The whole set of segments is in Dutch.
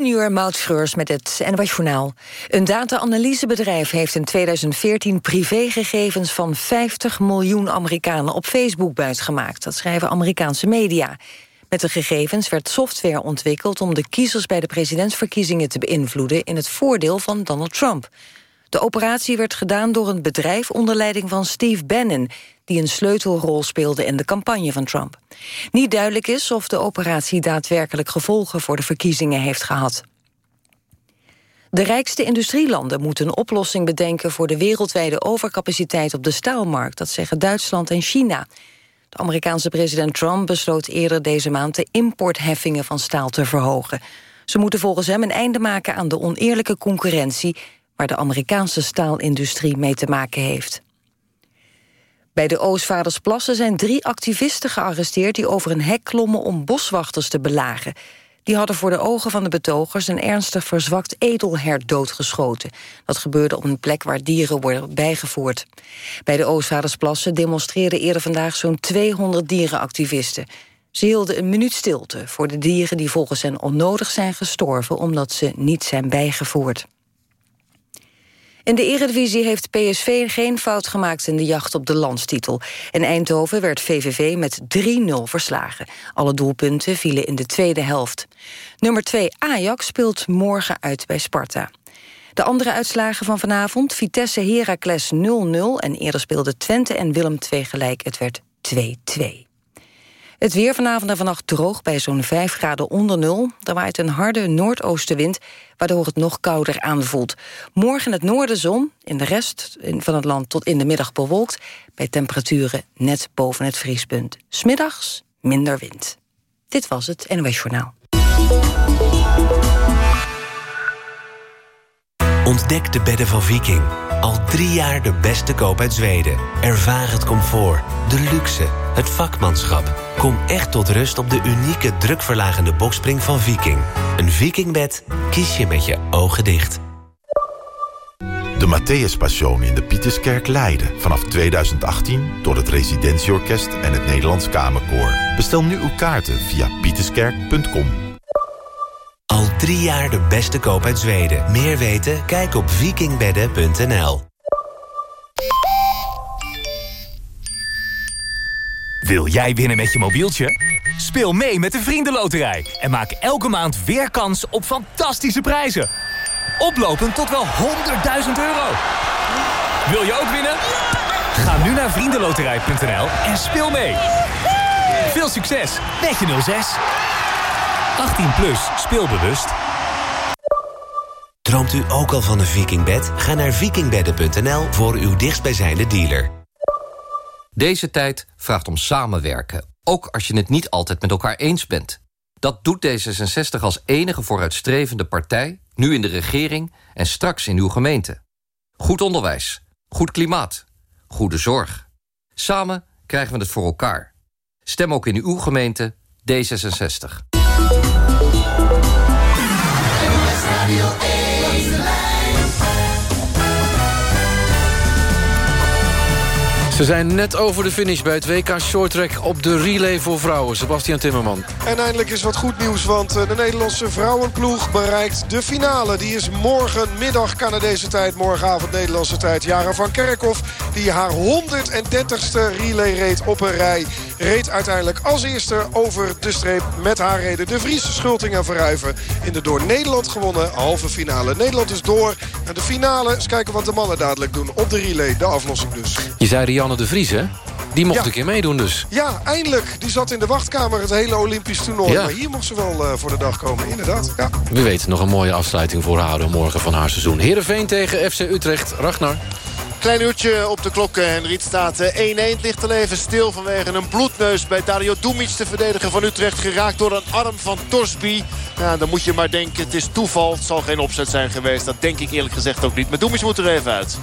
10 uur met het NWS Journaal. Een data-analysebedrijf heeft in 2014 privégegevens van 50 miljoen Amerikanen op Facebook buitgemaakt. Dat schrijven Amerikaanse media. Met de gegevens werd software ontwikkeld om de kiezers bij de presidentsverkiezingen te beïnvloeden in het voordeel van Donald Trump. De operatie werd gedaan door een bedrijf onder leiding van Steve Bannon... die een sleutelrol speelde in de campagne van Trump. Niet duidelijk is of de operatie daadwerkelijk gevolgen... voor de verkiezingen heeft gehad. De rijkste industrielanden moeten een oplossing bedenken... voor de wereldwijde overcapaciteit op de staalmarkt. Dat zeggen Duitsland en China. De Amerikaanse president Trump besloot eerder deze maand... de importheffingen van staal te verhogen. Ze moeten volgens hem een einde maken aan de oneerlijke concurrentie waar de Amerikaanse staalindustrie mee te maken heeft. Bij de Oostvaardersplassen zijn drie activisten gearresteerd... die over een hek klommen om boswachters te belagen. Die hadden voor de ogen van de betogers... een ernstig verzwakt edelhert doodgeschoten. Dat gebeurde op een plek waar dieren worden bijgevoerd. Bij de Oostvaardersplassen demonstreerden eerder vandaag... zo'n 200 dierenactivisten. Ze hielden een minuut stilte voor de dieren die volgens hen onnodig zijn gestorven... omdat ze niet zijn bijgevoerd. In de Eredivisie heeft PSV geen fout gemaakt in de jacht op de landstitel. In Eindhoven werd VVV met 3-0 verslagen. Alle doelpunten vielen in de tweede helft. Nummer 2 Ajax speelt morgen uit bij Sparta. De andere uitslagen van vanavond, Vitesse Heracles 0-0... en eerder speelden Twente en Willem II gelijk, het werd 2-2. Het weer vanavond en vannacht droog bij zo'n 5 graden onder nul. Er waait een harde noordoostenwind, waardoor het nog kouder aanvoelt. Morgen het noorden zon, in de rest van het land tot in de middag bewolkt... bij temperaturen net boven het vriespunt. Smiddags minder wind. Dit was het NOS Journaal. Ontdek de bedden van Viking. Al drie jaar de beste koop uit Zweden. Ervaar het comfort, de luxe, het vakmanschap... Kom echt tot rust op de unieke drukverlagende bokspring van Viking. Een Vikingbed kies je met je ogen dicht. De Matthäus Passion in de Pieterskerk Leiden. Vanaf 2018 door het Residentieorkest en het Nederlands Kamerkoor. Bestel nu uw kaarten via pieterskerk.com. Al drie jaar de beste koop uit Zweden. Meer weten? Kijk op vikingbedden.nl. Wil jij winnen met je mobieltje? Speel mee met de Vriendenloterij en maak elke maand weer kans op fantastische prijzen. Oplopend tot wel 100.000 euro. Wil je ook winnen? Ga nu naar vriendenloterij.nl en speel mee. Veel succes met je 06. 18 plus, speelbewust. Droomt u ook al van een vikingbed? Ga naar vikingbedden.nl voor uw dichtstbijzijnde dealer. Deze tijd vraagt om samenwerken, ook als je het niet altijd met elkaar eens bent. Dat doet D66 als enige vooruitstrevende partij, nu in de regering en straks in uw gemeente. Goed onderwijs, goed klimaat, goede zorg. Samen krijgen we het voor elkaar. Stem ook in uw gemeente D66. Ze zijn net over de finish bij het WK Shorttrack op de relay voor vrouwen. Sebastian Timmerman. En eindelijk is wat goed nieuws, want eh, de Nederlandse vrouwenploeg bereikt de finale. Die is morgenmiddag Canadese tijd, morgenavond Nederlandse tijd. Jara van Kerkhoff, die haar 130ste relay reed op een rij... reed uiteindelijk als eerste over de streep met haar reden. De Vries, Schulting en Verhuiven in de door Nederland gewonnen halve finale. Nederland is door naar de finale. Eens kijken wat de mannen dadelijk doen op de relay. De aflossing dus. Je zei Rianne de Vries, hè? Die mocht een keer meedoen dus. Ja, eindelijk. Die zat in de wachtkamer het hele Olympisch toernooi. Maar hier mocht ze wel uh, voor de dag komen, inderdaad. Ja. We weten nog een mooie afsluiting voor haar morgen van haar seizoen. Heerenveen tegen FC Utrecht. Ragnar. Klein uurtje op de klok en Riet staat 1-1. Het ligt al even stil vanwege een bloedneus bij Dario Dumic. De verdediger van Utrecht geraakt door een arm van Torsby. Ja, dan moet je maar denken, het is toeval. Het zal geen opzet zijn geweest. Dat denk ik eerlijk gezegd ook niet. Maar Dumic moet er even uit.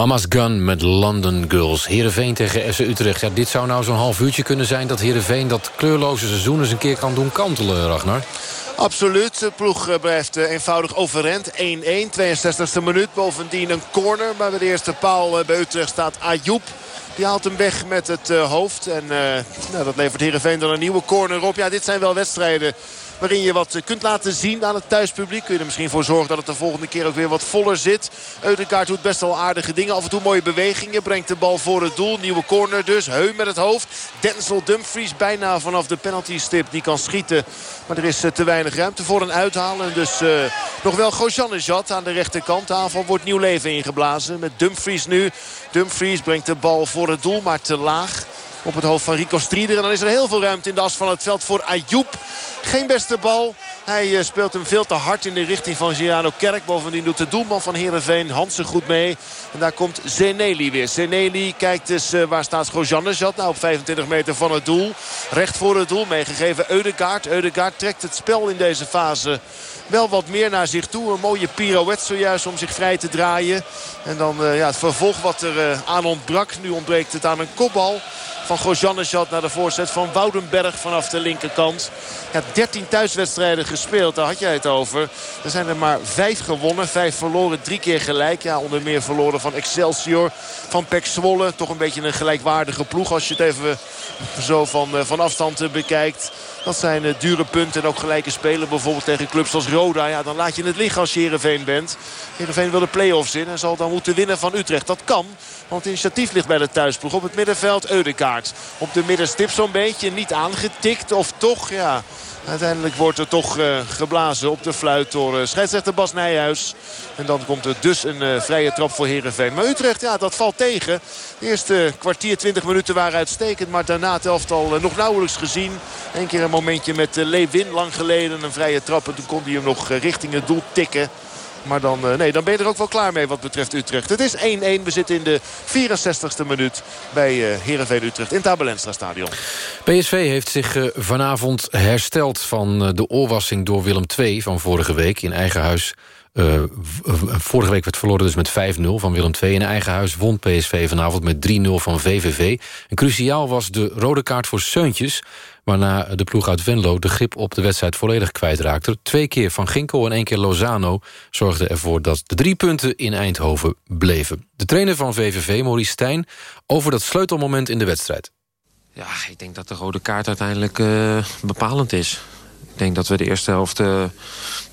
Mama's Gun met London Girls. Heerenveen tegen FC Utrecht. Ja, dit zou nou zo'n half uurtje kunnen zijn... dat Heerenveen dat kleurloze seizoen eens een keer kan doen kantelen, Ragnar. Absoluut. De ploeg eh, blijft eh, eenvoudig overrend. 1-1, 62e minuut. Bovendien een corner. Maar bij de eerste paal eh, bij Utrecht staat Ayoub. Die haalt hem weg met het hoofd. En nou, dat levert Heerenveen dan een nieuwe corner op. Ja, dit zijn wel wedstrijden waarin je wat eh, kunt laten zien aan het thuispubliek. Kun je er misschien voor zorgen dat het de volgende keer ook weer wat voller zit. Eudegaard doet best wel aardige dingen. Af en toe mooie bewegingen. Brengt de bal voor het doel. Nieuwe corner dus. Heu met het hoofd. Denzel Dumfries bijna vanaf de penalty stip. Die kan schieten. Maar er is eh, te weinig ruimte voor een uithalen. En dus eh, nog wel Gojanejad aan de rechterkant. De aanval wordt nieuw leven ingeblazen. Met Dumfries nu. Dumfries brengt de bal voor het doel. Maar te laag op het hoofd van Rico Strieder. En dan is er heel veel ruimte in de as van het veld voor Ayoub. Geen beste bal. Hij eh, speelt hem veel te hard in de richting van Giano Kerk. Bovendien doet de doelman van Heerenveen Hansen goed mee. En daar komt Zeneli weer. Zeneli kijkt dus uh, waar staat Gojanejad. Nou op 25 meter van het doel. Recht voor het doel meegegeven Eudegaard. Eudegaard trekt het spel in deze fase wel wat meer naar zich toe. Een mooie pirouette zojuist om zich vrij te draaien. En dan uh, ja, het vervolg wat er aan ontbrak. Nu ontbreekt het aan een kopbal van Gojanejad naar de voorzet van Woudenberg vanaf de linkerkant. Ja, 13 thuiswedstrijden gespeeld, daar had jij het over. Er zijn er maar 5 gewonnen, 5 verloren, drie keer gelijk. Ja, onder meer verloren van Excelsior, van Pek Zwolle. Toch een beetje een gelijkwaardige ploeg als je het even zo van, van afstand bekijkt. Dat zijn uh, dure punten en ook gelijke spelen. Bijvoorbeeld tegen clubs als Roda. Ja, dan laat je het liggen als je bent. Heerenveen wil de play-offs in en zal dan moeten winnen van Utrecht. Dat kan, want het initiatief ligt bij de thuisploeg. Op het middenveld Eudekaart. Op de middenstip zo'n beetje. Niet aangetikt of toch, ja... Uiteindelijk wordt er toch uh, geblazen op de fluit door uh, scheidsrechter Bas Nijhuis. En dan komt er dus een uh, vrije trap voor Heerenveen. Maar Utrecht, ja, dat valt tegen. De eerste kwartier, 20 minuten waren uitstekend. Maar daarna het elftal nog nauwelijks gezien. Eén keer een momentje met Lewin lang geleden. Een vrije trap en toen kon hij hem nog richting het doel tikken. Maar dan, uh, nee, dan ben je er ook wel klaar mee wat betreft Utrecht. Het is 1-1. We zitten in de 64ste minuut bij uh, Heerenveen Utrecht in het stadion. PSV heeft zich uh, vanavond hersteld van de oorwassing door Willem II van vorige week in eigen huis. Vorige week werd verloren dus met 5-0 van Willem II. In eigen huis won PSV vanavond met 3-0 van VVV. Cruciaal was de rode kaart voor Seuntjes waarna de ploeg uit Venlo de grip op de wedstrijd volledig kwijtraakte. Twee keer Van Ginkel en één keer Lozano zorgden ervoor dat de drie punten in Eindhoven bleven. De trainer van VVV, Maurice Stijn, over dat sleutelmoment in de wedstrijd. Ja, ik denk dat de rode kaart uiteindelijk bepalend is. Ik denk dat we de eerste helft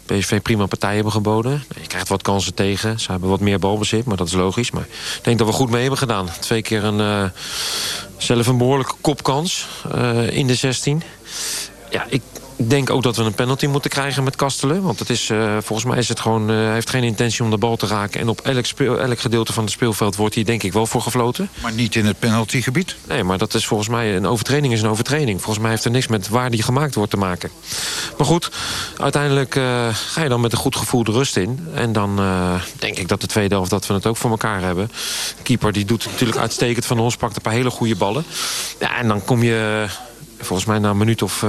PSV prima partij hebben geboden. Je krijgt wat kansen tegen. Ze hebben wat meer balbezit, maar dat is logisch. Maar ik denk dat we goed mee hebben gedaan. Twee keer een, uh, zelf een behoorlijke kopkans in de 16. Ja, ik, ik denk ook dat we een penalty moeten krijgen met Kastelen. Want het is, uh, volgens mij is het gewoon, uh, hij heeft geen intentie om de bal te raken. En op elk, speel, elk gedeelte van het speelveld wordt hij denk ik wel voor gefloten. Maar niet in het penaltygebied? Nee, maar dat is volgens mij, een overtreding is een overtreding. Volgens mij heeft er niks met waar die gemaakt wordt te maken. Maar goed, uiteindelijk uh, ga je dan met een goed gevoel de rust in. En dan denk ik dat de tweede helft dat we het ook voor elkaar hebben. De keeper die doet natuurlijk uitstekend van ons. Pakt een paar hele goede ballen. Ja, en dan kom je volgens mij na een minuut of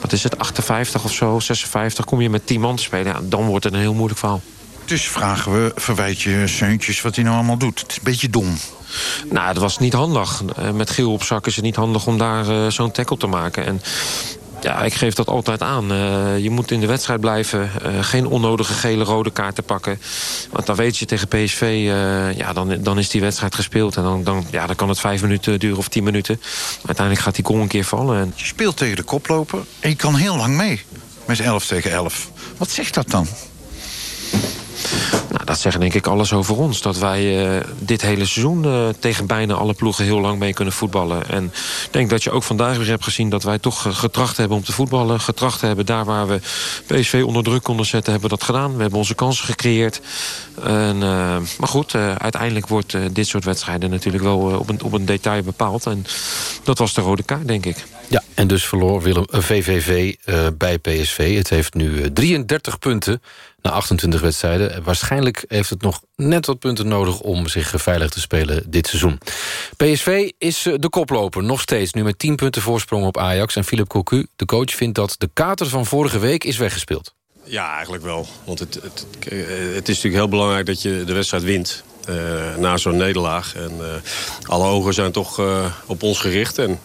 wat is het, 58 of zo, 56... kom je met 10 man te spelen, ja, dan wordt het een heel moeilijk verhaal. Dus vragen we, verwijt je Seuntjes wat hij nou allemaal doet. Het is een beetje dom. Nou, het was niet handig. Met Giel op zak is het niet handig om daar uh, zo'n tackle te maken. En ja, ik geef dat altijd aan. Uh, je moet in de wedstrijd blijven. Uh, geen onnodige gele rode kaarten pakken. Want dan weet je tegen PSV... Uh, ja, dan, dan is die wedstrijd gespeeld. En dan, dan, ja, dan kan het vijf minuten duren of tien minuten. Uiteindelijk gaat die goal een keer vallen. En... Je speelt tegen de koploper en je kan heel lang mee. Met 11 tegen 11. Wat zegt dat dan? Dat zegt denk ik alles over ons. Dat wij uh, dit hele seizoen uh, tegen bijna alle ploegen heel lang mee kunnen voetballen. En ik denk dat je ook vandaag weer hebt gezien... dat wij toch uh, getracht hebben om te voetballen. Getracht hebben daar waar we PSV onder druk konden zetten... hebben we dat gedaan. We hebben onze kansen gecreëerd. En, maar goed, uiteindelijk wordt dit soort wedstrijden natuurlijk wel op, een, op een detail bepaald. En dat was de rode kaart, denk ik. Ja, en dus verloor Willem, VVV bij PSV. Het heeft nu 33 punten na 28 wedstrijden. Waarschijnlijk heeft het nog net wat punten nodig... om zich veilig te spelen dit seizoen. PSV is de koploper, nog steeds. Nu met 10 punten voorsprong op Ajax. En Philip Cocu, de coach, vindt dat de kater van vorige week is weggespeeld. Ja, eigenlijk wel. Want het, het, het is natuurlijk heel belangrijk dat je de wedstrijd wint. Na zo'n nederlaag. En alle ogen zijn toch op ons gericht. En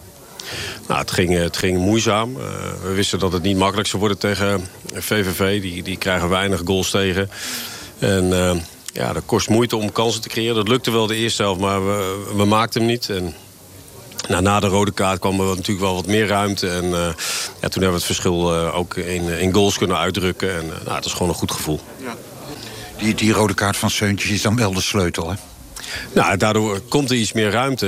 nou, het, ging, het ging moeizaam. Uh, we wisten dat het niet makkelijk zou worden tegen VVV. Die, die krijgen weinig goals tegen. En uh, ja, dat kost moeite om kansen te creëren. Dat lukte wel de eerste helft, maar we, we maakten hem niet. En nou, na de rode kaart kwam er natuurlijk wel wat meer ruimte. En uh, ja, toen hebben we het verschil ook in, in goals kunnen uitdrukken. En nou, dat is gewoon een goed gevoel. Ja. Die, die rode kaart van Seuntjes is dan wel de sleutel, hè? Nou, daardoor komt er iets meer ruimte.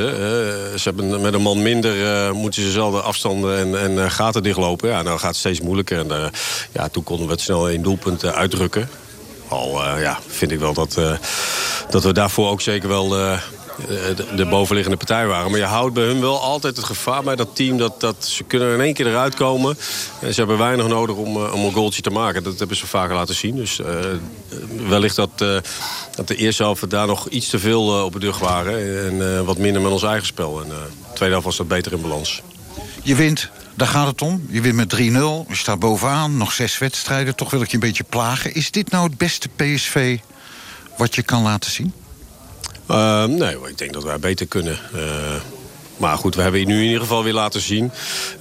Ze hebben met een man minder uh, moeten ze dezelfde afstanden en, en uh, gaten dichtlopen. Ja, nou gaat het steeds moeilijker. En ja, toen konden we het snel in doelpunt uitdrukken. Al ja, vind ik wel dat, dat we daarvoor ook zeker wel de, de, bovenliggende partij waren. Maar je houdt bij hun wel altijd het gevaar bij dat team... dat, dat ze kunnen in één keer eruit komen. En ze hebben weinig nodig om, om een goaltje te maken. Dat hebben ze vaker laten zien. Dus uh, wellicht dat, dat de eerste helft daar nog iets te veel op de dug waren. En wat minder met ons eigen spel. En de tweede helft was dat beter in balans. Je wint, daar gaat het om. Je wint met 3-0, je staat bovenaan, nog zes wedstrijden. Toch wil ik je een beetje plagen. Is dit nou het beste PSV wat je kan laten zien? Uh, nee, ik denk dat wij beter kunnen. Uh, maar goed, we hebben nu in ieder geval weer laten zien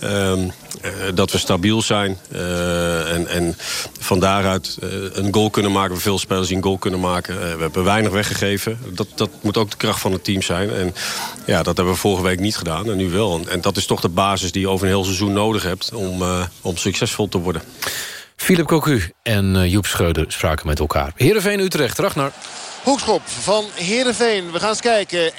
uh, uh, dat we stabiel zijn. Uh, en, en van daaruit een goal kunnen maken. Veel spelers een goal kunnen maken. we hebben weinig weggegeven. Dat, dat moet ook de kracht van het team zijn. En ja, dat hebben we vorige week niet gedaan. En nu wel. En, en dat is toch de basis die je over een heel seizoen nodig hebt... om, om succesvol te worden. Philip Cocu en Joep Schreuder spraken met elkaar. Heerenveen Utrecht, Ragnar. Hoekschop van Heerenveen. We gaan eens kijken. 1-1,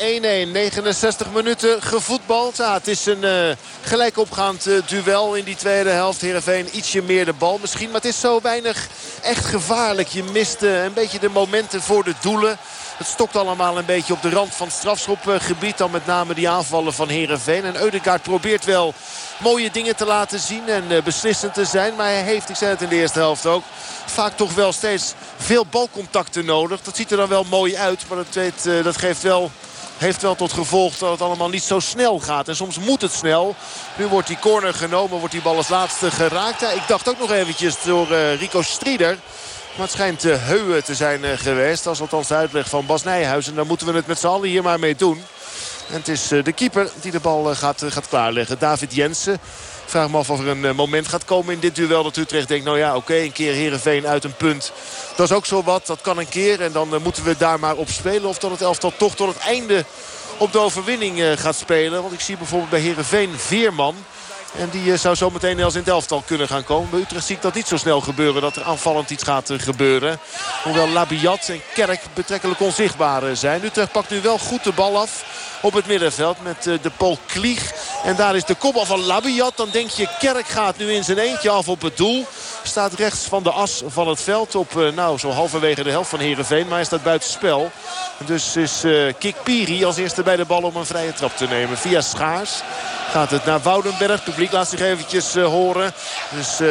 69 minuten gevoetbald. Het is een uh, gelijk opgaand uh, duel in die tweede helft. Heerenveen ietsje meer de bal misschien. Maar het is zo weinig echt gevaarlijk. Je mist uh, een beetje de momenten voor de doelen. Het stokt allemaal een beetje op de rand van het strafschopgebied. Dan met name die aanvallen van Heerenveen. En Eudegaard probeert wel mooie dingen te laten zien. En uh, beslissend te zijn. Maar hij heeft, ik zei het in de eerste helft ook... vaak toch wel steeds veel balcontacten nodig. Dat ziet er dan wel mooi uit. Maar dat, weet, uh, dat geeft wel heeft wel tot gevolg dat het allemaal niet zo snel gaat. En soms moet het snel. Nu wordt die corner genomen, wordt die bal als laatste geraakt. Ik dacht ook nog eventjes door uh, Rico Strieder. Maar het schijnt uh, Heuwe te zijn uh, geweest. Dat is althans de uitleg van Bas Nijhuis. En dan moeten we het met z'n allen hier maar mee doen. En het is de keeper die de bal gaat, gaat klaarleggen. David Jensen. Vraag me af of er een moment gaat komen in dit duel. Dat Utrecht denkt, nou ja, oké, een keer Heerenveen uit een punt. Dat is ook zo wat, dat kan een keer. En dan moeten we daar maar op spelen. Of dat het elftal toch tot het einde op de overwinning eh, gaat spelen. Want ik zie bijvoorbeeld bij Herenveen Veerman. En die eh, zou zo meteen als in het elftal kunnen gaan komen. Bij Utrecht zie ik dat niet zo snel gebeuren. Dat er aanvallend iets gaat eh, gebeuren. Hoewel Labiat en Kerk betrekkelijk onzichtbaar eh, zijn. Utrecht pakt nu wel goed de bal af op het middenveld met de Paul Klieg. En daar is de kopbal van Labiat. Dan denk je Kerk gaat nu in zijn eentje af op het doel. Staat rechts van de as van het veld op nou, zo halverwege de helft van Heerenveen. Maar hij staat buiten spel. Dus is Kik Piri als eerste bij de bal om een vrije trap te nemen. Via Schaars gaat het naar Woudenberg. Publiek laat zich eventjes uh, horen. Dus... Uh,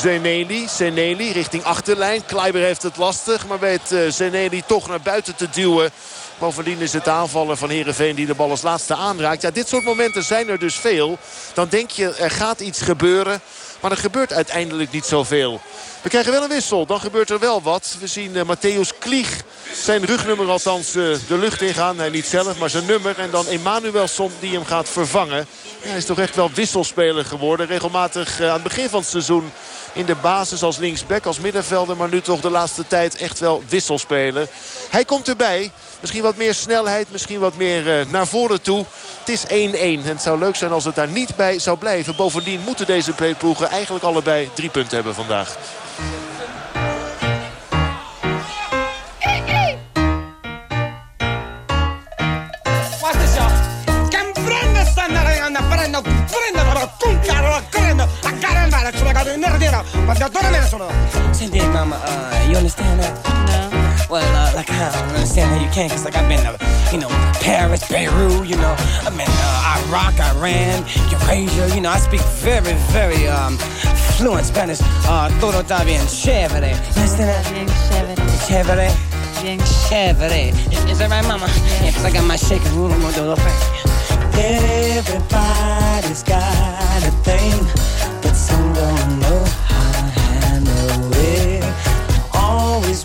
Zeneli, Zeneli richting achterlijn. Kleiber heeft het lastig, maar weet uh, Zeneli toch naar buiten te duwen. Bovendien is het aanvallen van Heerenveen die de bal als laatste aanraakt. Ja, dit soort momenten zijn er dus veel. Dan denk je er gaat iets gebeuren. Maar er gebeurt uiteindelijk niet zoveel. We krijgen wel een wissel. Dan gebeurt er wel wat. We zien uh, Matthäus Klieg zijn rugnummer althans uh, de lucht ingaan. Hij niet zelf, maar zijn nummer. En dan Emanuelson die hem gaat vervangen. Hij is toch echt wel wisselspeler geworden. Regelmatig uh, aan het begin van het seizoen in de basis als linksback, als middenvelder. Maar nu toch de laatste tijd echt wel wisselspeler. Hij komt erbij. Misschien wat meer snelheid, misschien wat meer uh, naar voren toe. Het is 1-1 en het zou leuk zijn als het daar niet bij zou blijven. Bovendien moeten deze ploegen eigenlijk allebei drie punten hebben vandaag. Senti, mama, uh, you understand that? No. Well, uh, like, I don't understand how you can, cause like I've been to, you know, Paris, Beirut, you know, I've been uh, Iraq, Iran, Eurasia, you know, I speak very, very, um, fluent Spanish. Uh, todo está bien chévere. That? Bien chévere. Chévere. Bien chévere. Is, is that right, mama? Yeah, cause I got my shaking room, I'm gonna do a little thing. Everybody's got a thing, but some don't know how to handle it. Always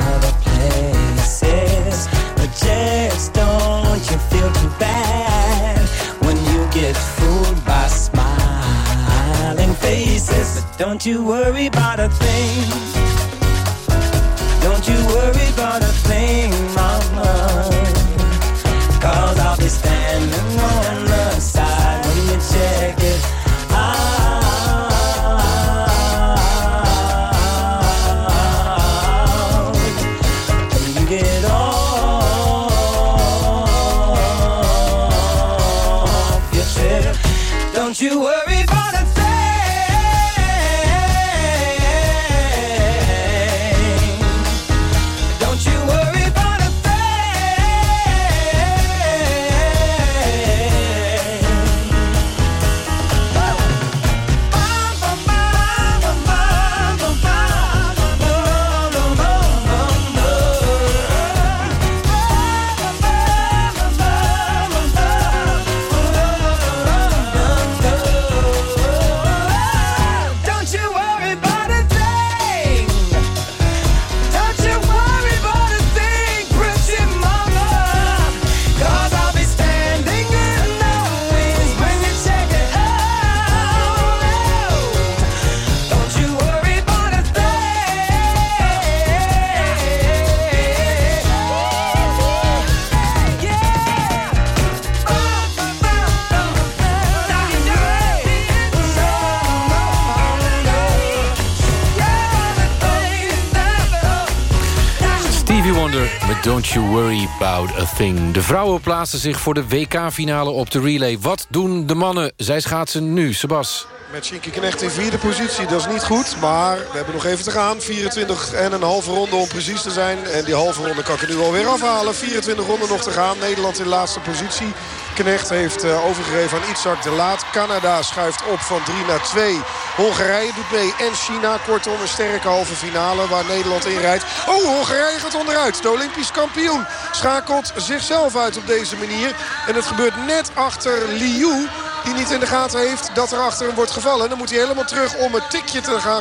faces. But don't you worry about a thing. A Thing. De vrouwen plaatsen zich voor de WK-finale op de relay. Wat doen de mannen? Zij schaatsen nu. Sebas. Met Shinky Knecht in vierde positie, dat is niet goed. Maar we hebben nog even te gaan. 24 en een halve ronde om precies te zijn. En die halve ronde kan ik er nu alweer afhalen. 24 ronden nog te gaan. Nederland in laatste positie. Knecht heeft uh, overgegeven aan Itzak de Laat. Canada schuift op van 3 naar 2 Hongarije doet mee en China. Kortom een sterke halve finale waar Nederland in rijdt. Oh, Hongarije gaat onderuit. De Olympisch kampioen schakelt zichzelf uit op deze manier. En het gebeurt net achter Liu die niet in de gaten heeft dat er achter hem wordt gevallen. Dan moet hij helemaal terug om het tikje te gaan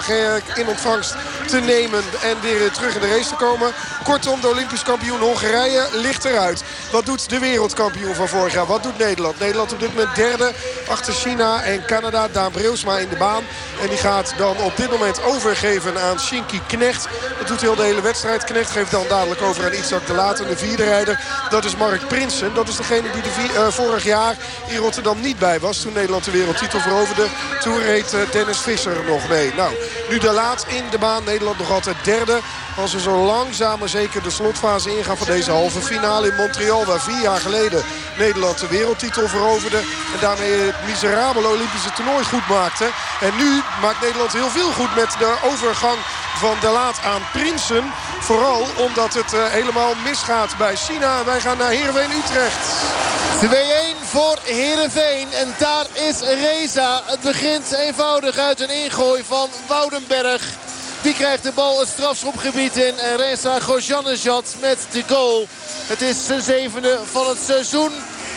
in ontvangst te nemen. En weer terug in de race te komen. Kortom, de Olympisch kampioen Hongarije ligt eruit. Wat doet de wereldkampioen van vorig jaar? Wat doet Nederland? Nederland op dit moment derde achter China en Canada. Daan Breusma in de baan. En die gaat dan op dit moment overgeven aan Shinky Knecht. Dat doet heel de hele wedstrijd. Knecht geeft dan dadelijk over aan Isaac de Laat. En de vierde rijder, dat is Mark Prinsen. Dat is degene die de uh, vorig jaar in Rotterdam niet bij was toen Nederland de wereldtitel veroverde. Toen reed eh, Dennis Visser nog mee. Nou, nu de laat in de baan. Nederland nog altijd derde. Als we zo langzaam maar zeker de slotfase ingaan van deze halve finale in Montreal. Waar vier jaar geleden Nederland de wereldtitel veroverde. En daarmee het miserabele Olympische toernooi goed maakte. En nu maakt Nederland heel veel goed met de overgang van de laat aan Prinsen. Vooral omdat het uh, helemaal misgaat bij China. Wij gaan naar Heerenveen Utrecht. 2-1 voor Heerenveen. En daar is Reza. Het begint eenvoudig uit een ingooi van Woudenberg. Die krijgt de bal het strafschopgebied in. En Reza Gojanejad met de goal. Het is zijn zevende van het seizoen.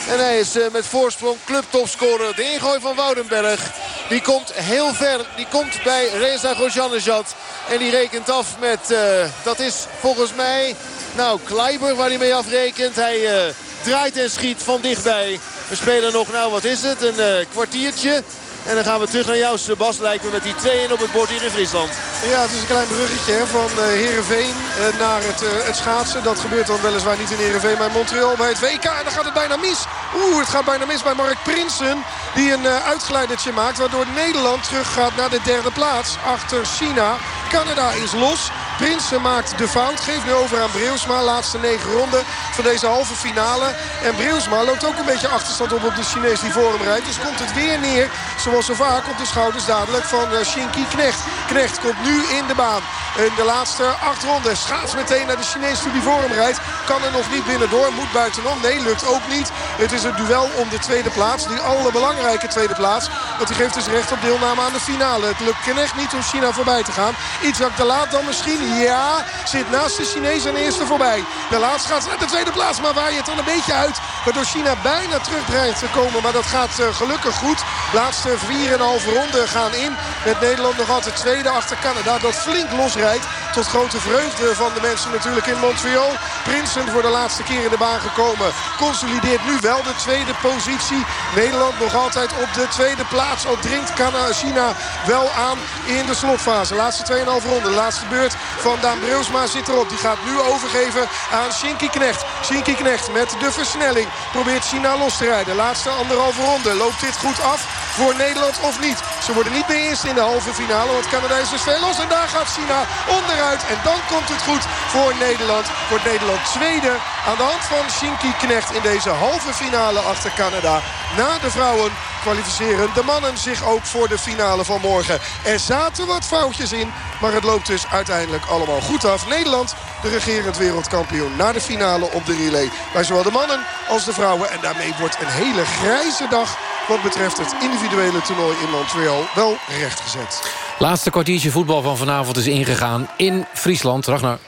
En hij is eh, met voorsprong clubtopscorer. De ingooi van Woudenberg. Die komt heel ver. Die komt bij Reza Gojanejad. En die rekent af met, uh, dat is volgens mij, nou Kleiber waar hij mee afrekent. Hij uh, draait en schiet van dichtbij. We spelen nog, nou wat is het, een uh, kwartiertje. En dan gaan we terug naar jou, Sebas. Lijken we met die 2-1 op het bord hier in Friesland. Ja, het is een klein bruggetje van uh, Heerenveen uh, naar het, het, schaatsen. Dat gebeurt dan weliswaar niet in Heerenveen, maar in Montreal bij het WK. En dan gaat het bijna mis. Oeh, het gaat bijna mis bij Mark Prinsen. Die een uitgeleidertje maakt. Waardoor Nederland teruggaat naar de derde plaats. Achter China. Canada is los. Prinsen maakt de fout. Geeft nu over aan Breusma. Laatste negen ronden van deze halve finale. En Breusma loopt ook een beetje achterstand op op de Chinees die voor hem rijdt. Dus komt het weer neer, zoals zo vaak, op de schouders dadelijk van uh, Shinky Knecht. Knecht komt nu in de baan. In de laatste acht ronden schaats meteen naar de Chinees die voor hem rijdt. Kan er nog niet binnendoor, moet buitenom. Nee, lukt ook niet. Het is een duel om de tweede plaats. Die allerbelangrijke tweede plaats. Want die geeft dus recht op deelname aan de finale. Het lukt Knecht niet om China voorbij te gaan. Itzak de Laat dan misschien. Ja, zit naast de Chinees en eerste voorbij. De laatste gaat naar de tweede plaats. Maar waar je het dan een beetje uit. Waardoor China bijna terug dreigt te komen. Maar dat gaat uh, gelukkig goed. Laatste 4,5 ronden gaan in. Met Nederland nog altijd tweede achter Canada. Dat flink losrijdt. Tot grote vreugde van de mensen natuurlijk in Montreal. Prinsen voor de laatste keer in de baan gekomen. Consolideert nu wel de tweede positie. Nederland nog altijd op de tweede plaats. Al dringt China wel aan in de slotfase. Laatste 2,5 ronden. De laatste beurt van Daan Breusma zit erop. Die gaat nu overgeven aan Shinky Knecht. Shinky Knecht met de versnelling. Probeert China los te rijden. Laatste anderhalve ronde. Loopt dit goed af voor Nederland of niet? Ze worden niet meer eerst in de halve finale. Want Canada is dus veel los. En daar gaat China onderuit. En dan komt het goed voor Nederland. Wordt Nederland tweede aan de hand van Shinky Knecht in deze halve finale achter Canada. Na de vrouwen kwalificeren de mannen zich ook voor de finale van morgen. Er zaten wat foutjes in, maar het loopt dus uiteindelijk allemaal goed af. Nederland, de regerend wereldkampioen, naar de finale op de relay. Bij zowel de mannen als de vrouwen. En daarmee wordt een hele grijze dag wat betreft het individuele toernooi in Montreal wel rechtgezet. Laatste kwartiertje voetbal van vanavond is ingegaan in Friesland. Ragnar.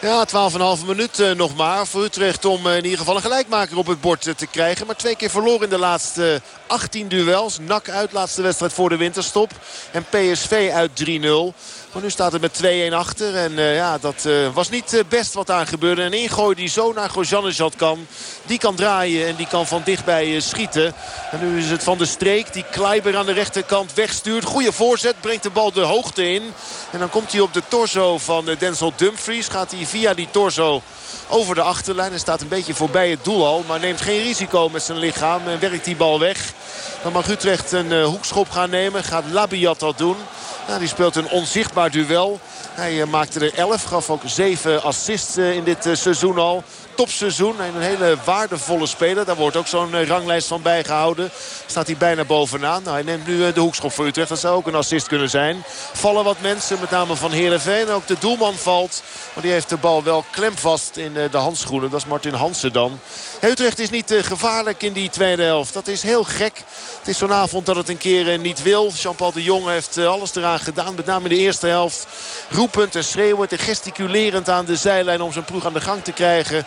Ja, 12,5 minuut uh, nog maar voor Utrecht om uh, in ieder geval een gelijkmaker op het bord uh, te krijgen. Maar twee keer verloren in de laatste 18 duels. NAC uit, laatste wedstrijd voor de winterstop. En PSV uit 3-0. Maar nu staat het met 2-1 achter. En uh, ja, dat uh, was niet uh, best wat daar gebeurde. Een ingooi die zo naar Gojanejad kan. Die kan draaien en die kan van dichtbij schieten. En nu is het van de streek die Kleiber aan de rechterkant wegstuurt. Goede voorzet, brengt de bal de hoogte in. En dan komt hij op de torso van Denzel Dumfries. Gaat hij via die torso over de achterlijn. En staat een beetje voorbij het doel al. Maar neemt geen risico met zijn lichaam. En werkt die bal weg. Dan mag Utrecht een hoekschop gaan nemen. Gaat Labiat dat doen. Nou, die speelt een onzichtbaar duel. Hij uh, maakte er 11, gaf ook 7 assists uh, in dit seizoen al. Topseizoen. En een hele waardevolle speler. Daar wordt ook zo'n eh, ranglijst van bijgehouden. Staat hij bijna bovenaan. Nou, hij neemt nu eh, de hoekschop voor Utrecht. Dat zou ook een assist kunnen zijn. Vallen wat mensen, met name van Heerenveen. Ook de doelman valt. Maar die heeft de bal wel klemvast in eh, de handschoenen. Dat is Martin Hansen dan. Utrecht is niet gevaarlijk in die tweede helft. Dat is heel gek. Het is zo'n avond dat het een keer niet wil. Jean-Paul de Jong heeft alles eraan gedaan. Met name in de eerste helft. Roepend en schreeuwend en gesticulerend aan de zijlijn om zijn ploeg aan de gang te krijgen.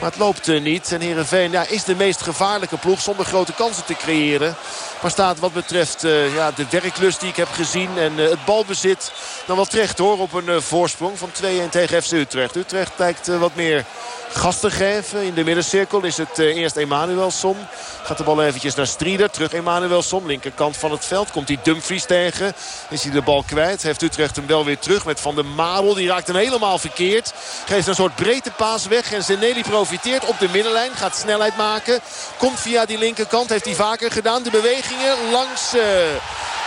Maar het loopt niet. En Heerenveen ja, is de meest gevaarlijke ploeg zonder grote kansen te creëren. Maar staat wat betreft uh, ja, de werklust die ik heb gezien en uh, het balbezit dan wel terecht hoor op een voorsprong van 2-1 tegen FC Utrecht. Utrecht lijkt wat meer gas te geven. In de middencirkel is het eerst Emanuelson. Gaat de bal eventjes naar Strieder. Terug Emanuelson. Linkerkant van het veld. Komt hij Dumfries tegen. Is hij de bal kwijt. Heeft Utrecht hem wel weer terug met Van der Marel. Die raakt hem helemaal verkeerd. Geeft een soort breedte paas weg. En Zeneli profiteert op de middenlijn. Gaat snelheid maken. Komt via die linkerkant. Heeft hij vaker gedaan. De bewegingen langs... Uh...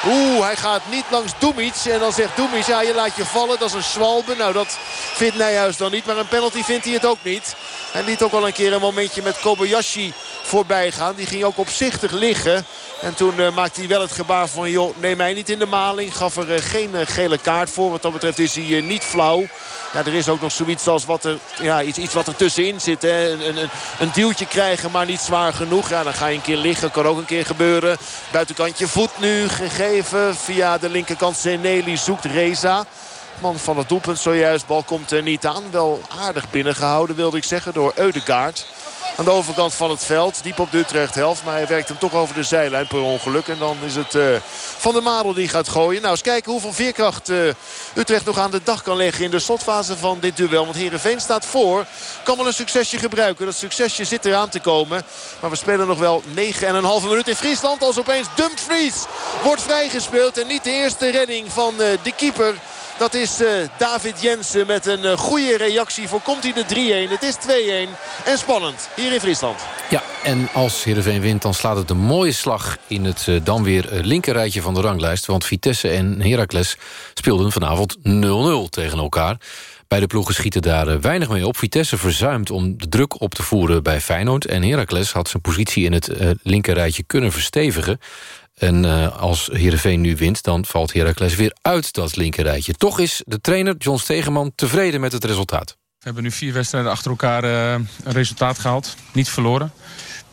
Oeh, hij gaat niet langs Dumic. En dan zegt Dumic, ja, je laat je vallen. Dat is een zwalbe. Nou, dat vindt Nijhuis dan niet. Maar een penalty vindt hij het ook niet. Hij liet ook al een keer een momentje met Kobayashi voorbij gaan. Die ging ook opzichtig liggen. En toen uh, maakte hij wel het gebaar van... joh, neem mij niet in de maling. Gaf er uh, geen uh, gele kaart voor. Wat dat betreft is hij niet flauw. Ja, er is ook nog zoiets als wat er, ja, iets, iets wat er tussenin zit. Hè. Een, een, een duwtje krijgen, maar niet zwaar genoeg. Ja, dan ga je een keer liggen. Kan ook een keer gebeuren. Buitenkantje voet nu gegeven. Via de linkerkant Zeneli zoekt Reza. Man van het doelpunt zojuist. Bal komt er niet aan. Wel aardig binnengehouden wilde ik zeggen door Eudegaard. Aan de overkant van het veld. Diep op de Utrecht helft. Maar hij werkt hem toch over de zijlijn per ongeluk. En dan is het uh, Van der Marel die gaat gooien. Nou, eens kijken hoeveel veerkracht uh, Utrecht nog aan de dag kan leggen in de slotfase van dit duel. Want Heerenveen staat voor. Kan wel een succesje gebruiken. Dat succesje zit eraan te komen. Maar we spelen nog wel 9,5 minuut in Friesland. Als opeens Dumfries wordt vrijgespeeld. En niet de eerste redding van uh, de keeper. Dat is uh, David Jensen met een uh, goede reactie. Voorkomt hij de 3-1. Het is 2-1. En spannend hier in Friesland. Ja, en als Heerenveen wint dan slaat het een mooie slag... in het uh, dan weer linkerrijtje van de ranglijst. Want Vitesse en Heracles speelden vanavond 0-0 tegen elkaar. Beide ploegen schieten daar weinig mee op. Vitesse verzuimt om de druk op te voeren bij Feyenoord. En Heracles had zijn positie in het linkerrijtje kunnen verstevigen. En uh, als Heerenveen nu wint, dan valt Heracles weer uit dat linkerrijtje. Toch is de trainer John Stegeman tevreden met het resultaat. We hebben nu vier wedstrijden achter elkaar uh, een resultaat gehaald. Niet verloren.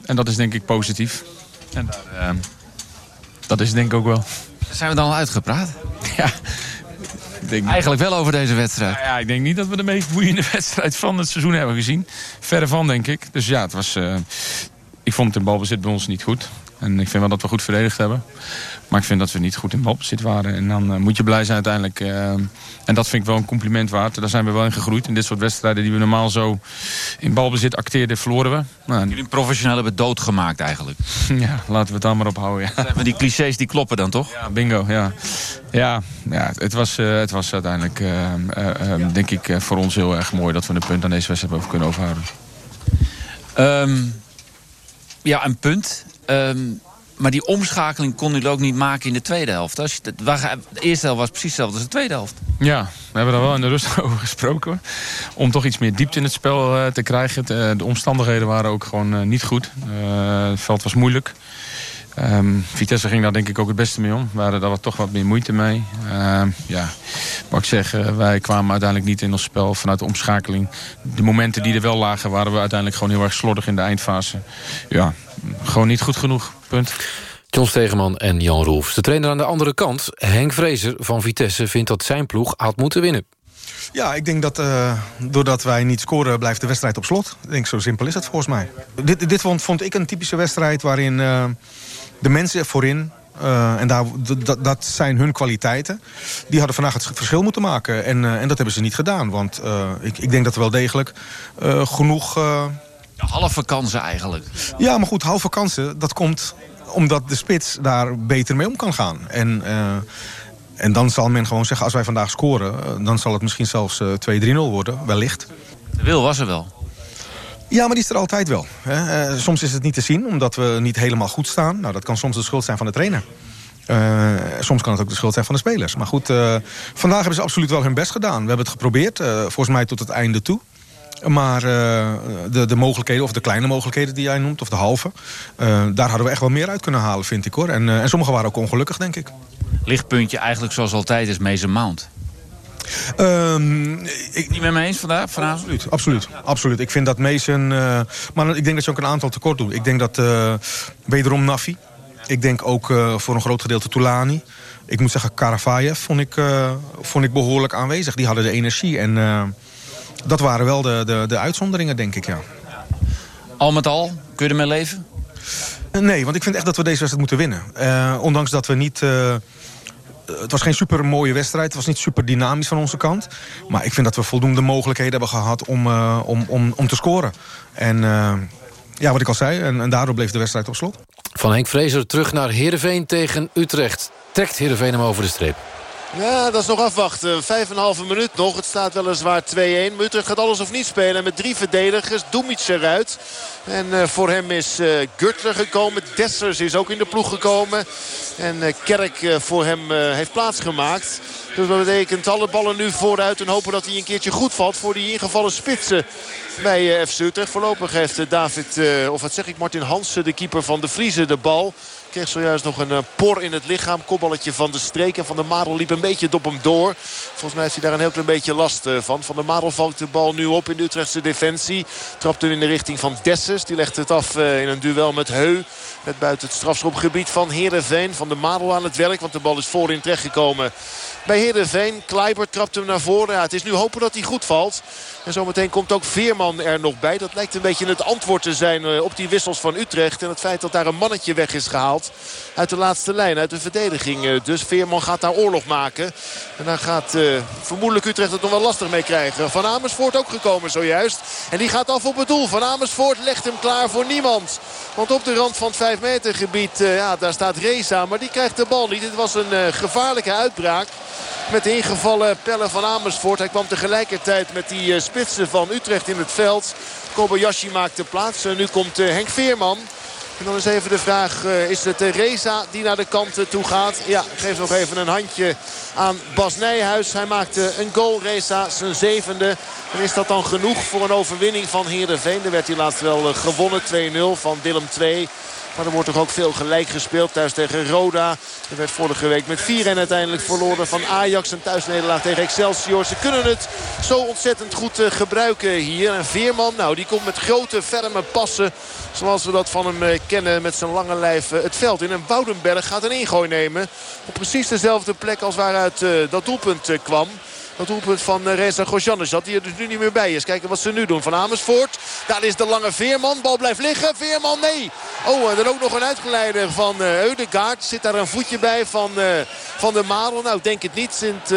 En dat is denk ik positief. En daar, uh, dat is denk ik ook wel. Zijn we dan al uitgepraat? Ja. Denk... Eigenlijk wel over deze wedstrijd. Nou ja, ik denk niet dat we de meest boeiende wedstrijd van het seizoen hebben gezien. Verre van, denk ik. Dus ja, het was... ik vond het in balbezit bij ons niet goed. En ik vind wel dat we goed verdedigd hebben. Maar ik vind dat we niet goed in balbezit waren. En dan uh, moet je blij zijn uiteindelijk. Uh, en dat vind ik wel een compliment waard. Daar zijn we wel in gegroeid. In dit soort wedstrijden die we normaal zo in balbezit acteerden, verloren we. Nou, Jullie professioneel hebben doodgemaakt eigenlijk. ja, laten we het dan maar ophouden. Ja. Maar die clichés die kloppen dan toch? Ja, bingo. Ja, ja, ja het, was, uh, het was uiteindelijk, denk ik, voor ons heel erg mooi... dat we een punt aan deze wedstrijd hebben kunnen overhouden. Um, ja, een punt. Um, maar die omschakeling kon jullie ook niet maken in de tweede helft. Als je, de eerste helft was precies hetzelfde als de tweede helft. Ja, we hebben daar wel in de rust over gesproken. Om toch iets meer diepte in het spel uh, te krijgen. De, de, omstandigheden waren ook gewoon uh, niet goed. Het veld was moeilijk. Um, Vitesse ging daar denk ik ook het beste mee om. We hadden daar toch wat meer moeite mee. Uh, ja, wat ik zeg, wij kwamen uiteindelijk niet in ons spel vanuit de omschakeling. De momenten die er wel lagen, waren we uiteindelijk gewoon heel erg slordig in de eindfase. Ja, gewoon niet goed genoeg. Punt. John Stegeman en Jan Roelfs. De trainer aan de andere kant, Henk Vrezer van Vitesse... vindt dat zijn ploeg had moeten winnen. Ja, ik denk dat uh, doordat wij niet scoren blijft de wedstrijd op slot. Ik denk, zo simpel is het volgens mij. Dit, dit vond, vond ik een typische wedstrijd waarin uh, de mensen voorin... Uh, en daar, dat zijn hun kwaliteiten. Die hadden vandaag het verschil moeten maken. En, en dat hebben ze niet gedaan. Want ik, ik denk dat er wel degelijk genoeg halve kansen eigenlijk. Ja, maar goed, halve kansen, dat komt omdat de spits daar beter mee om kan gaan. En, en dan zal men gewoon zeggen, als wij vandaag scoren... Dan zal het misschien zelfs uh, 2-3-0 worden, wellicht. De wil was er wel. Ja, maar die is er altijd wel. Hè. soms is het niet te zien, omdat we niet helemaal goed staan. Nou, dat kan soms de schuld zijn van de trainer. Uh, soms kan het ook de schuld zijn van de spelers. Maar goed, uh, vandaag hebben ze absoluut wel hun best gedaan. We hebben het geprobeerd, volgens mij tot het einde toe. Maar de, de mogelijkheden, of de kleine mogelijkheden die jij noemt, of de halve... Daar hadden we echt wel meer uit kunnen halen, vind ik hoor. En, en sommigen waren ook ongelukkig, denk ik. Lichtpuntje eigenlijk zoals altijd is Mason Mount. Um, ik, Niet met me eens vandaag, vanavond? Absoluut, absoluut, absoluut. Ik vind dat Mason... Uh, maar ik denk dat je ook een aantal tekort doet. Ik denk dat uh, wederom Nafi. Ik denk ook uh, voor een groot gedeelte Tulani. Ik moet zeggen, Karavayev vond ik, vond ik behoorlijk aanwezig. Die hadden de energie. En dat waren wel de, de, de uitzonderingen, denk ik, ja. Al met al, kun je ermee leven? Nee, want ik vind echt dat we deze wedstrijd moeten winnen. ondanks dat we niet het was geen super mooie wedstrijd. Het was niet super dynamisch van onze kant. Maar ik vind dat we voldoende mogelijkheden hebben gehad om, uh, om, om, om te scoren. En uh, ja, wat ik al zei, en, en daardoor bleef de wedstrijd op slot. Van Henk Vrezer terug naar Heerenveen tegen Utrecht. Trekt Heerenveen hem over de streep. Ja, dat is nog afwachten. Vijf en een halve minuut nog. Het staat weliswaar 2-1. Utrecht gaat alles of niet spelen met drie verdedigers. Doemic eruit. En uh, voor hem is uh, Gürtler gekomen. Dessers is ook in de ploeg gekomen. En uh, Kerk voor hem heeft plaatsgemaakt. Dus dat betekent alle ballen nu vooruit. En hopen dat hij een keertje goed valt voor die ingevallen spitsen bij FC Utrecht. Voorlopig heeft David, of wat zeg ik, Martin Hansen, de keeper van de Vriezen, de bal. Kreeg zojuist nog een por in het lichaam. Kopballetje van de streek. En Van der Marel liep een beetje op hem door. Volgens mij heeft hij daar een heel klein beetje last van. Van der Marel vangt de bal nu op in de Utrechtse defensie. Trapt hem in de richting van Dessus. Die legt het af in een duel met Heu. Met buiten het strafschopgebied van Heerenveen. Van der Marel aan het werk. Want de bal is voorin terechtgekomen bij Heerenveen. Kleiber trapt hem naar voren. Ja, het is nu hopen dat hij goed valt. En zometeen komt ook Veerman er nog bij. Dat lijkt een beetje het antwoord te zijn op die wissels van Utrecht. En het feit dat daar een mannetje weg is gehaald. Uit de laatste lijn, uit de verdediging. Dus Veerman gaat daar oorlog maken. En daar gaat uh, vermoedelijk Utrecht het nog wel lastig mee krijgen. Van Amersfoort ook gekomen zojuist. En die gaat af op het doel. Van Amersfoort legt hem klaar voor niemand. Want op de rand van het 5 meter gebied, uh, ja, daar staat Reza. Maar die krijgt de bal niet. Dit was een uh, gevaarlijke uitbraak met ingevallen Pelle van Amersfoort. Hij kwam tegelijkertijd met die uh, spitsen van Utrecht in het veld. Kobayashi maakte plaats. Nu komt Henk Veerman. En dan is even de vraag, is het Reza die naar de kant toe gaat? Ja, geef nog even een handje aan Bas Nijhuis. Hij maakte een goal, Reza, zijn zevende. En is dat dan genoeg voor een overwinning van Heerenveen? Er werd hij laatst wel gewonnen, 2-0 van Willem II. Maar er wordt toch ook veel gelijk gespeeld thuis tegen Roda. Er werd vorige week met 4 en uiteindelijk verloren van Ajax. Een thuisnederlaag tegen Excelsior. Ze kunnen het zo ontzettend goed uh, gebruiken hier. En Veerman, nou die komt met grote ferme passen. Zoals we dat van hem uh, kennen met zijn lange lijf uh, het veld in. En Woudenberg gaat een ingooi nemen. Op precies dezelfde plek als waaruit dat doelpunt kwam. Dat doelpunt van Reza Gosjanis dat die er dus nu niet meer bij is. Kijken wat ze nu doen van Amersfoort. Daar is de lange Veerman. Bal blijft liggen. Veerman nee. Oh en dan ook nog een uitgeleider van uh, Eudegaard. Zit daar een voetje bij van, uh, van de Marel. Nou denk het niet. Sint,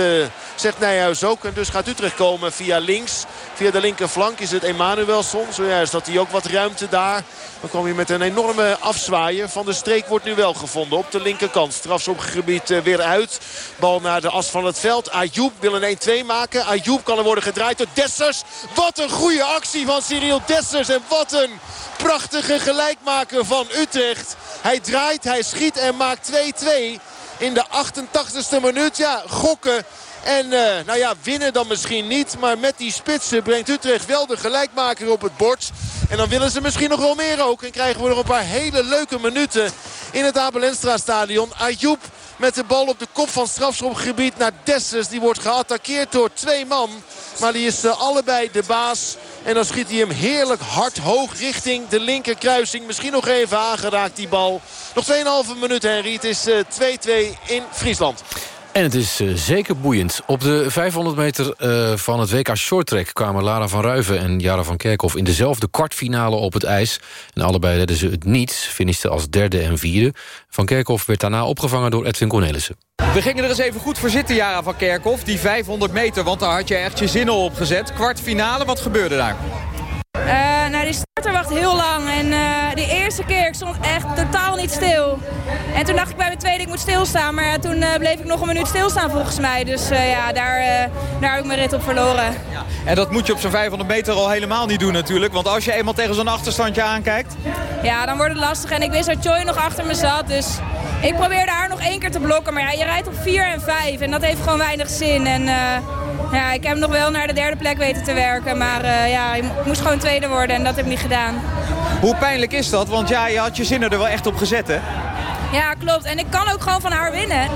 zegt Nijhuis ook. En dus gaat Utrecht komen via links. Via de linkerflank is het Emanuelson. Zojuist dat hij ook wat ruimte daar. Dan kom je met een enorme afzwaaier. Van de streek wordt nu wel gevonden op de linkerkant. Strafschopgebied weer uit. Bal naar de as van het veld. Ayoub wil een 1-2 maken. Ayoub kan er worden gedraaid door Dessers. Wat een goede actie van Cyril Dessers. En wat een prachtige gelijkmaker van Utrecht. Hij draait, hij schiet en maakt 2-2 in de 88ste minuut. Ja, gokken. En uh, nou ja, winnen dan misschien niet. Maar met die spitsen brengt Utrecht wel de gelijkmaker op het bord. En dan willen ze misschien nog wel meer ook. En krijgen we nog een paar hele leuke minuten in het Abelenstra stadion. Ayoub met de bal op de kop van strafschopgebied naar Dessus. Die wordt geattaqueerd door twee man. Maar die is uh, allebei de baas. En dan schiet hij hem heerlijk hard hoog richting de linkerkruising. Misschien nog even aangeraakt die bal. Nog 2,5 minuut Henry. Het is 2-2 uh, in Friesland. En het is uh, zeker boeiend. Op de 500 meter uh, van het WK Shorttrack kwamen Lara van Ruiven en Jara van Kerkhoff... in dezelfde kwartfinale op het ijs. En allebei redden ze het niet, finishten als derde en vierde. Van Kerkhoff werd daarna opgevangen door Edwin Cornelissen. We gingen er eens even goed voor zitten, Jara van Kerkhoff. Die 500 meter, want daar had je echt je zinnen op gezet. Kwartfinale, wat gebeurde daar? Uh, nou, die starter wacht heel lang. En uh, de eerste keer, ik stond echt totaal niet stil. En toen dacht ik bij mijn tweede, ik moet stilstaan. Maar ja, toen uh, bleef ik nog een minuut stilstaan volgens mij. Dus ja, daar, daar heb ik mijn rit op verloren. Ja. En dat moet je op zo'n 500 meter al helemaal niet doen natuurlijk. Want als je eenmaal tegen zo'n achterstandje aankijkt... Ja, dan wordt het lastig. En ik wist dat Joy nog achter me zat. Dus ik probeerde haar nog één keer te blokken. Maar ja, je rijdt op 4 en 5. En dat heeft gewoon weinig zin. En ja, ik heb nog wel naar de derde plek weten te werken. Maar eh, ja, ik moest gewoon tweede worden en dat heb ik niet gedaan. Hoe pijnlijk is dat? Want ja, je had je zinnen er wel echt op gezet, hè? Ja, klopt. En ik kan ook gewoon van haar winnen.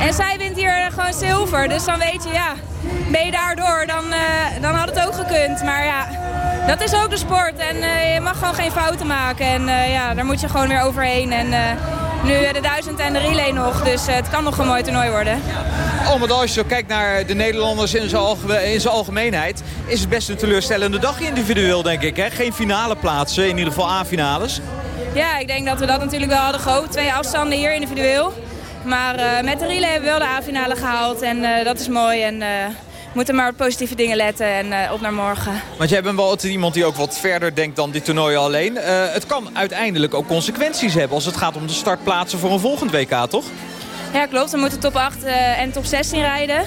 En zij wint hier eh, gewoon zilver. Dus dan weet je, ja, ben je daardoor, dan, eh, dan had het ook gekund. Maar ja, dat is ook de sport. En je mag gewoon geen fouten maken. En ja, daar moet je gewoon weer overheen. En nu de duizend en de relay nog. Dus eh, het kan nog een mooi toernooi worden. Al met al, als je zo kijkt naar de Nederlanders in zijn, in zijn algemeenheid... is het best een teleurstellende dag individueel, denk ik. Hè? Geen finale plaatsen, in ieder geval A-finales. Ja, ik denk dat we dat natuurlijk wel hadden gehoopt. Twee afstanden hier individueel. Maar eh, met de relay hebben we wel de A-finale gehaald. En eh, dat is mooi. En eh, moeten maar op positieve dingen letten. En eh, op naar morgen. Want jij bent wel altijd iemand die ook wat verder denkt dan dit toernooi alleen. Eh, het kan uiteindelijk ook consequenties hebben als het gaat om de startplaatsen voor een volgend WK, toch? Ja, klopt. We moeten top 8 eh, en top 16 rijden.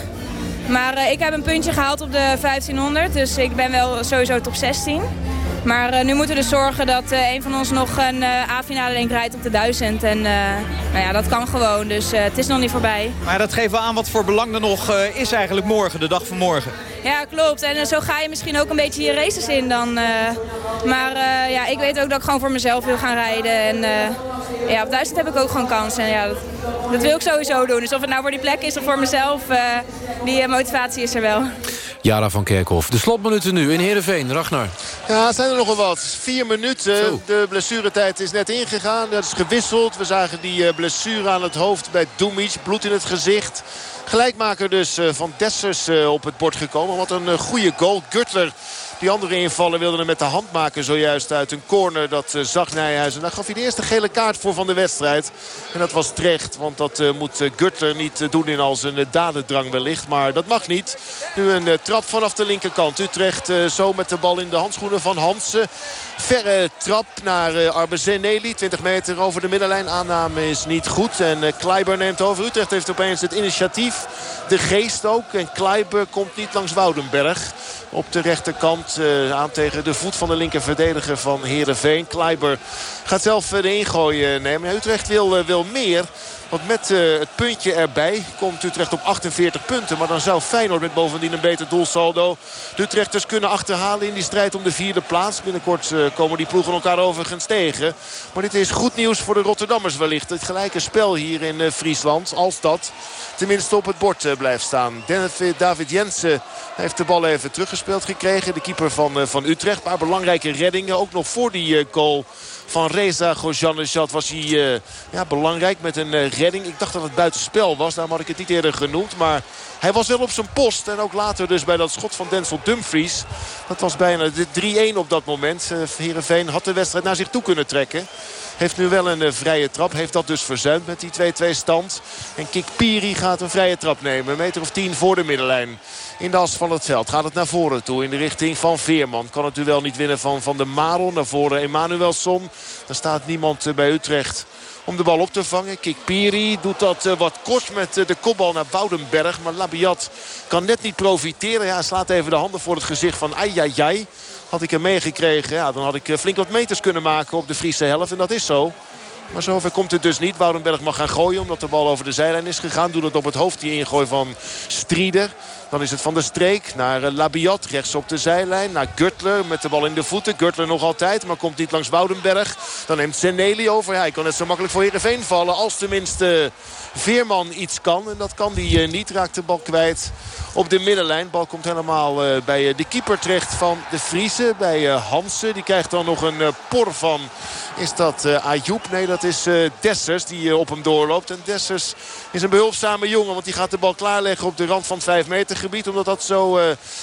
Maar ik heb een puntje gehaald op de 1500. Dus ik ben wel sowieso top 16. Maar eh, nu moeten we dus zorgen dat eh, een van ons nog een eh, A-finale denk rijdt op de 1000. En nou ja, dat kan gewoon. Dus het is nog niet voorbij. Maar dat geeft wel aan wat voor belang er nog is eigenlijk morgen, de dag van morgen. Ja, klopt. En zo ga je misschien ook een beetje je races in dan. maar ja, ik weet ook dat ik gewoon voor mezelf wil gaan rijden. En ja, op 1000 heb ik ook gewoon kans. En ja, dat, dat wil ik sowieso doen. Dus of het nou voor die plek is of voor mezelf, die motivatie is er wel. Jara van Kerkhoff. De slotminuten nu in Heerenveen. Ragnar. Ja, het zijn er nogal wat. Vier minuten. De blessuretijd is net ingegaan. Dat is gewisseld. We zagen die eh, blessure aan het hoofd bij Dumic. Bloed in het gezicht. Gelijkmaker dus eh, van Dessers eh, op het bord gekomen. Wat een goede goal. Gürtler die andere invallen wilde hem met de hand maken zojuist uit een corner. Dat eh, zag Nijhuis. En daar gaf hij de eerste gele kaart voor van de wedstrijd. En dat was terecht. Want dat eh, moet eh, Gürtler niet doen in een uh, dadendrang wellicht. Maar dat mag niet. Nu een trap vanaf de linkerkant. Utrecht zo met de bal in de handschoenen van Hansen. Verre trap naar uh, Arbezeneli. 20 meter over de middenlijn. Aanname is niet goed. En uh, Kleiber neemt over. Utrecht heeft opeens het initiatief. De geest ook. En Kleiber komt niet langs Woudenberg. Op de rechterkant uh, aan tegen de voet van de linker verdediger van Heerenveen. Kleiber gaat zelf de ingooi nemen. Utrecht wil, wil meer. Want met uh, het puntje erbij komt Utrecht op 48 punten. Maar dan zou Feyenoord met bovendien een beter doelsaldo de Utrechters kunnen achterhalen in die strijd om de vierde plaats. Binnenkort uh, komen die ploegen elkaar overigens tegen. Maar dit is goed nieuws voor de Rotterdammers wellicht. Het gelijke spel hier in uh, Friesland. Als dat tenminste op het bord blijft staan. David Jensen heeft de bal even teruggespeeld gekregen. De keeper van, van Utrecht. Maar belangrijke reddingen. Ook nog voor die goal van Reza Gojanejad was hij uh, ja, belangrijk met een uh, redding. Ik dacht dat het buitenspel was. Daarom had ik het niet eerder genoemd. Maar hij was wel op zijn post. En ook later dus bij dat schot van Denzel Dumfries. Dat was bijna de 3-1 op dat moment. Uh, Heerenveen had de wedstrijd naar zich toe kunnen trekken. Heeft nu wel een uh, vrije trap. Heeft dat dus verzuimd met die 2-2 stand. En Kikpiri gaat een vrije trap nemen. Een meter of 10 voor de middenlijn. In de as van het veld gaat het naar voren toe. In de richting van Veerman. Kan het duel niet winnen van Van der Marel. Naar voren Emanuelson. Daar staat niemand uh, bij Utrecht om de bal op te vangen. Kikpiri doet dat uh, wat kort met de kopbal naar Boudenberg. Maar Labiat kan net niet profiteren. Ja, slaat even de handen voor het gezicht van ai Had ik hem meegekregen, ja, dan had ik flink wat meters kunnen maken op de Friese helft. En dat is zo. Maar zover komt het dus niet. Woudenberg mag gaan gooien omdat de bal over de zijlijn is gegaan. Doet het op het hoofd die ingooi van Strieder. Dan is het van de streek naar uh, Labiat. Rechts op de zijlijn. Naar Gürtler met de bal in de voeten. Gürtler nog altijd. Maar komt niet langs Woudenberg. Dan neemt Seneli over. Hij kan net zo makkelijk voor Heerenveen vallen. Als tenminste Veerman iets kan. En dat kan hij uh, niet. Raakt de bal kwijt op de middenlijn. Bal komt helemaal uh, bij de keeper terecht van de Friese. Bij Hansen. Die krijgt dan nog een por van... Is dat Ayoub? Nee, dat is Dessers die op hem doorloopt. En Dessers is een behulpzame jongen. Want die gaat de bal klaarleggen op de rand van het 5 meter gebied. Omdat dat zo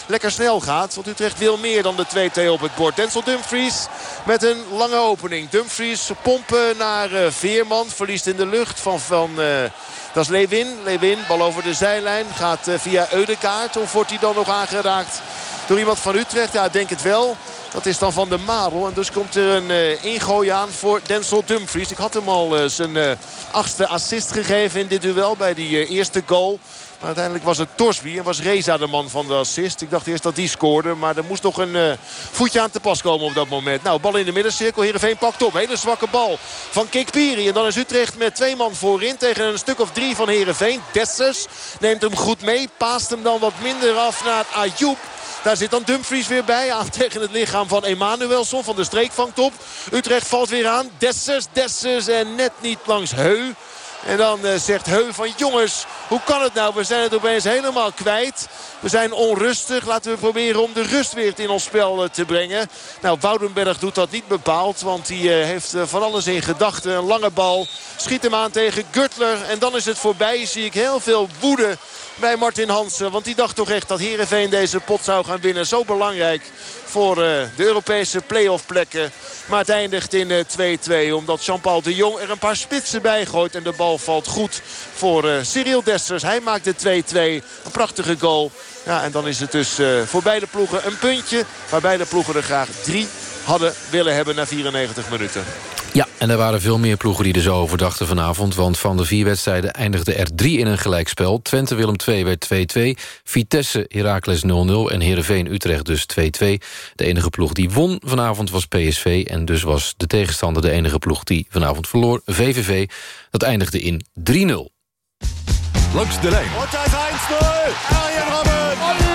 lekker snel gaat. Want Utrecht wil meer dan de 2-2 op het bord. Denzel Dumfries met een lange opening. Dumfries pompen naar Veerman. Verliest in de lucht van... van dat is Lewin. Lewin, bal over de zijlijn. Gaat via Eudekaart. Of wordt hij dan nog aangeraakt door iemand van Utrecht? Ja, ik denk het wel. Dat is dan van de Marel. En dus komt er een uh, ingooi aan voor Denzel Dumfries. Ik had hem al uh, zijn achtste assist gegeven in dit duel bij die eerste goal. Uiteindelijk was het Torsby en was Reza de man van de assist. Ik dacht eerst dat die scoorde. Maar er moest nog een uh, voetje aan te pas komen op dat moment. Nou, bal in de middencirkel. Heerenveen pakt op. Hele zwakke bal van Kikpiri. En dan is Utrecht met twee man voorin tegen een stuk of drie van Heerenveen. Dessers neemt hem goed mee. Paast hem dan wat minder af naar Ayoub. Daar zit dan Dumfries weer bij. Aan tegen het lichaam van Emanuelson van de streek vangt op. Utrecht valt weer aan. Dessers, Dessers en net niet langs Heu. En dan uh, zegt Heu van jongens, hoe kan het nou? We zijn het opeens helemaal kwijt. We zijn onrustig. Laten we proberen om de rust weer in ons spel uh, te brengen. Nou, Woudenberg doet dat niet bepaald. Want hij uh, heeft van alles in gedachten. Een lange bal. Schiet hem aan tegen Gutler. En dan is het voorbij. Zie ik heel veel woede bij Martin Hansen. Want die dacht toch echt dat Heerenveen deze pot zou gaan winnen. Zo belangrijk voor uh, de Europese play-off plekken. Maar het eindigt in 2-2. Uh, omdat Jean-Paul de Jong er een paar spitsen bij gooit. En de bal valt goed voor uh, Cyril Desters. Hij maakt de 2-2. Een prachtige goal. Ja, en dan is het dus voor beide ploegen een puntje. Waar beide ploegen er graag drie hadden willen hebben na 94 minuten. Ja, en er waren veel meer ploegen die er zo over dachten vanavond... want van de vier wedstrijden eindigde er drie in een gelijkspel. Twente-Willem 2 werd 2-2, Vitesse-Heracles 0-0... en Heerenveen-Utrecht dus 2-2. De enige ploeg die won vanavond was PSV... en dus was de tegenstander de enige ploeg die vanavond verloor, VVV. Dat eindigde in 3-0. Langs de lijn. Und das 1-0. Arjen Robben.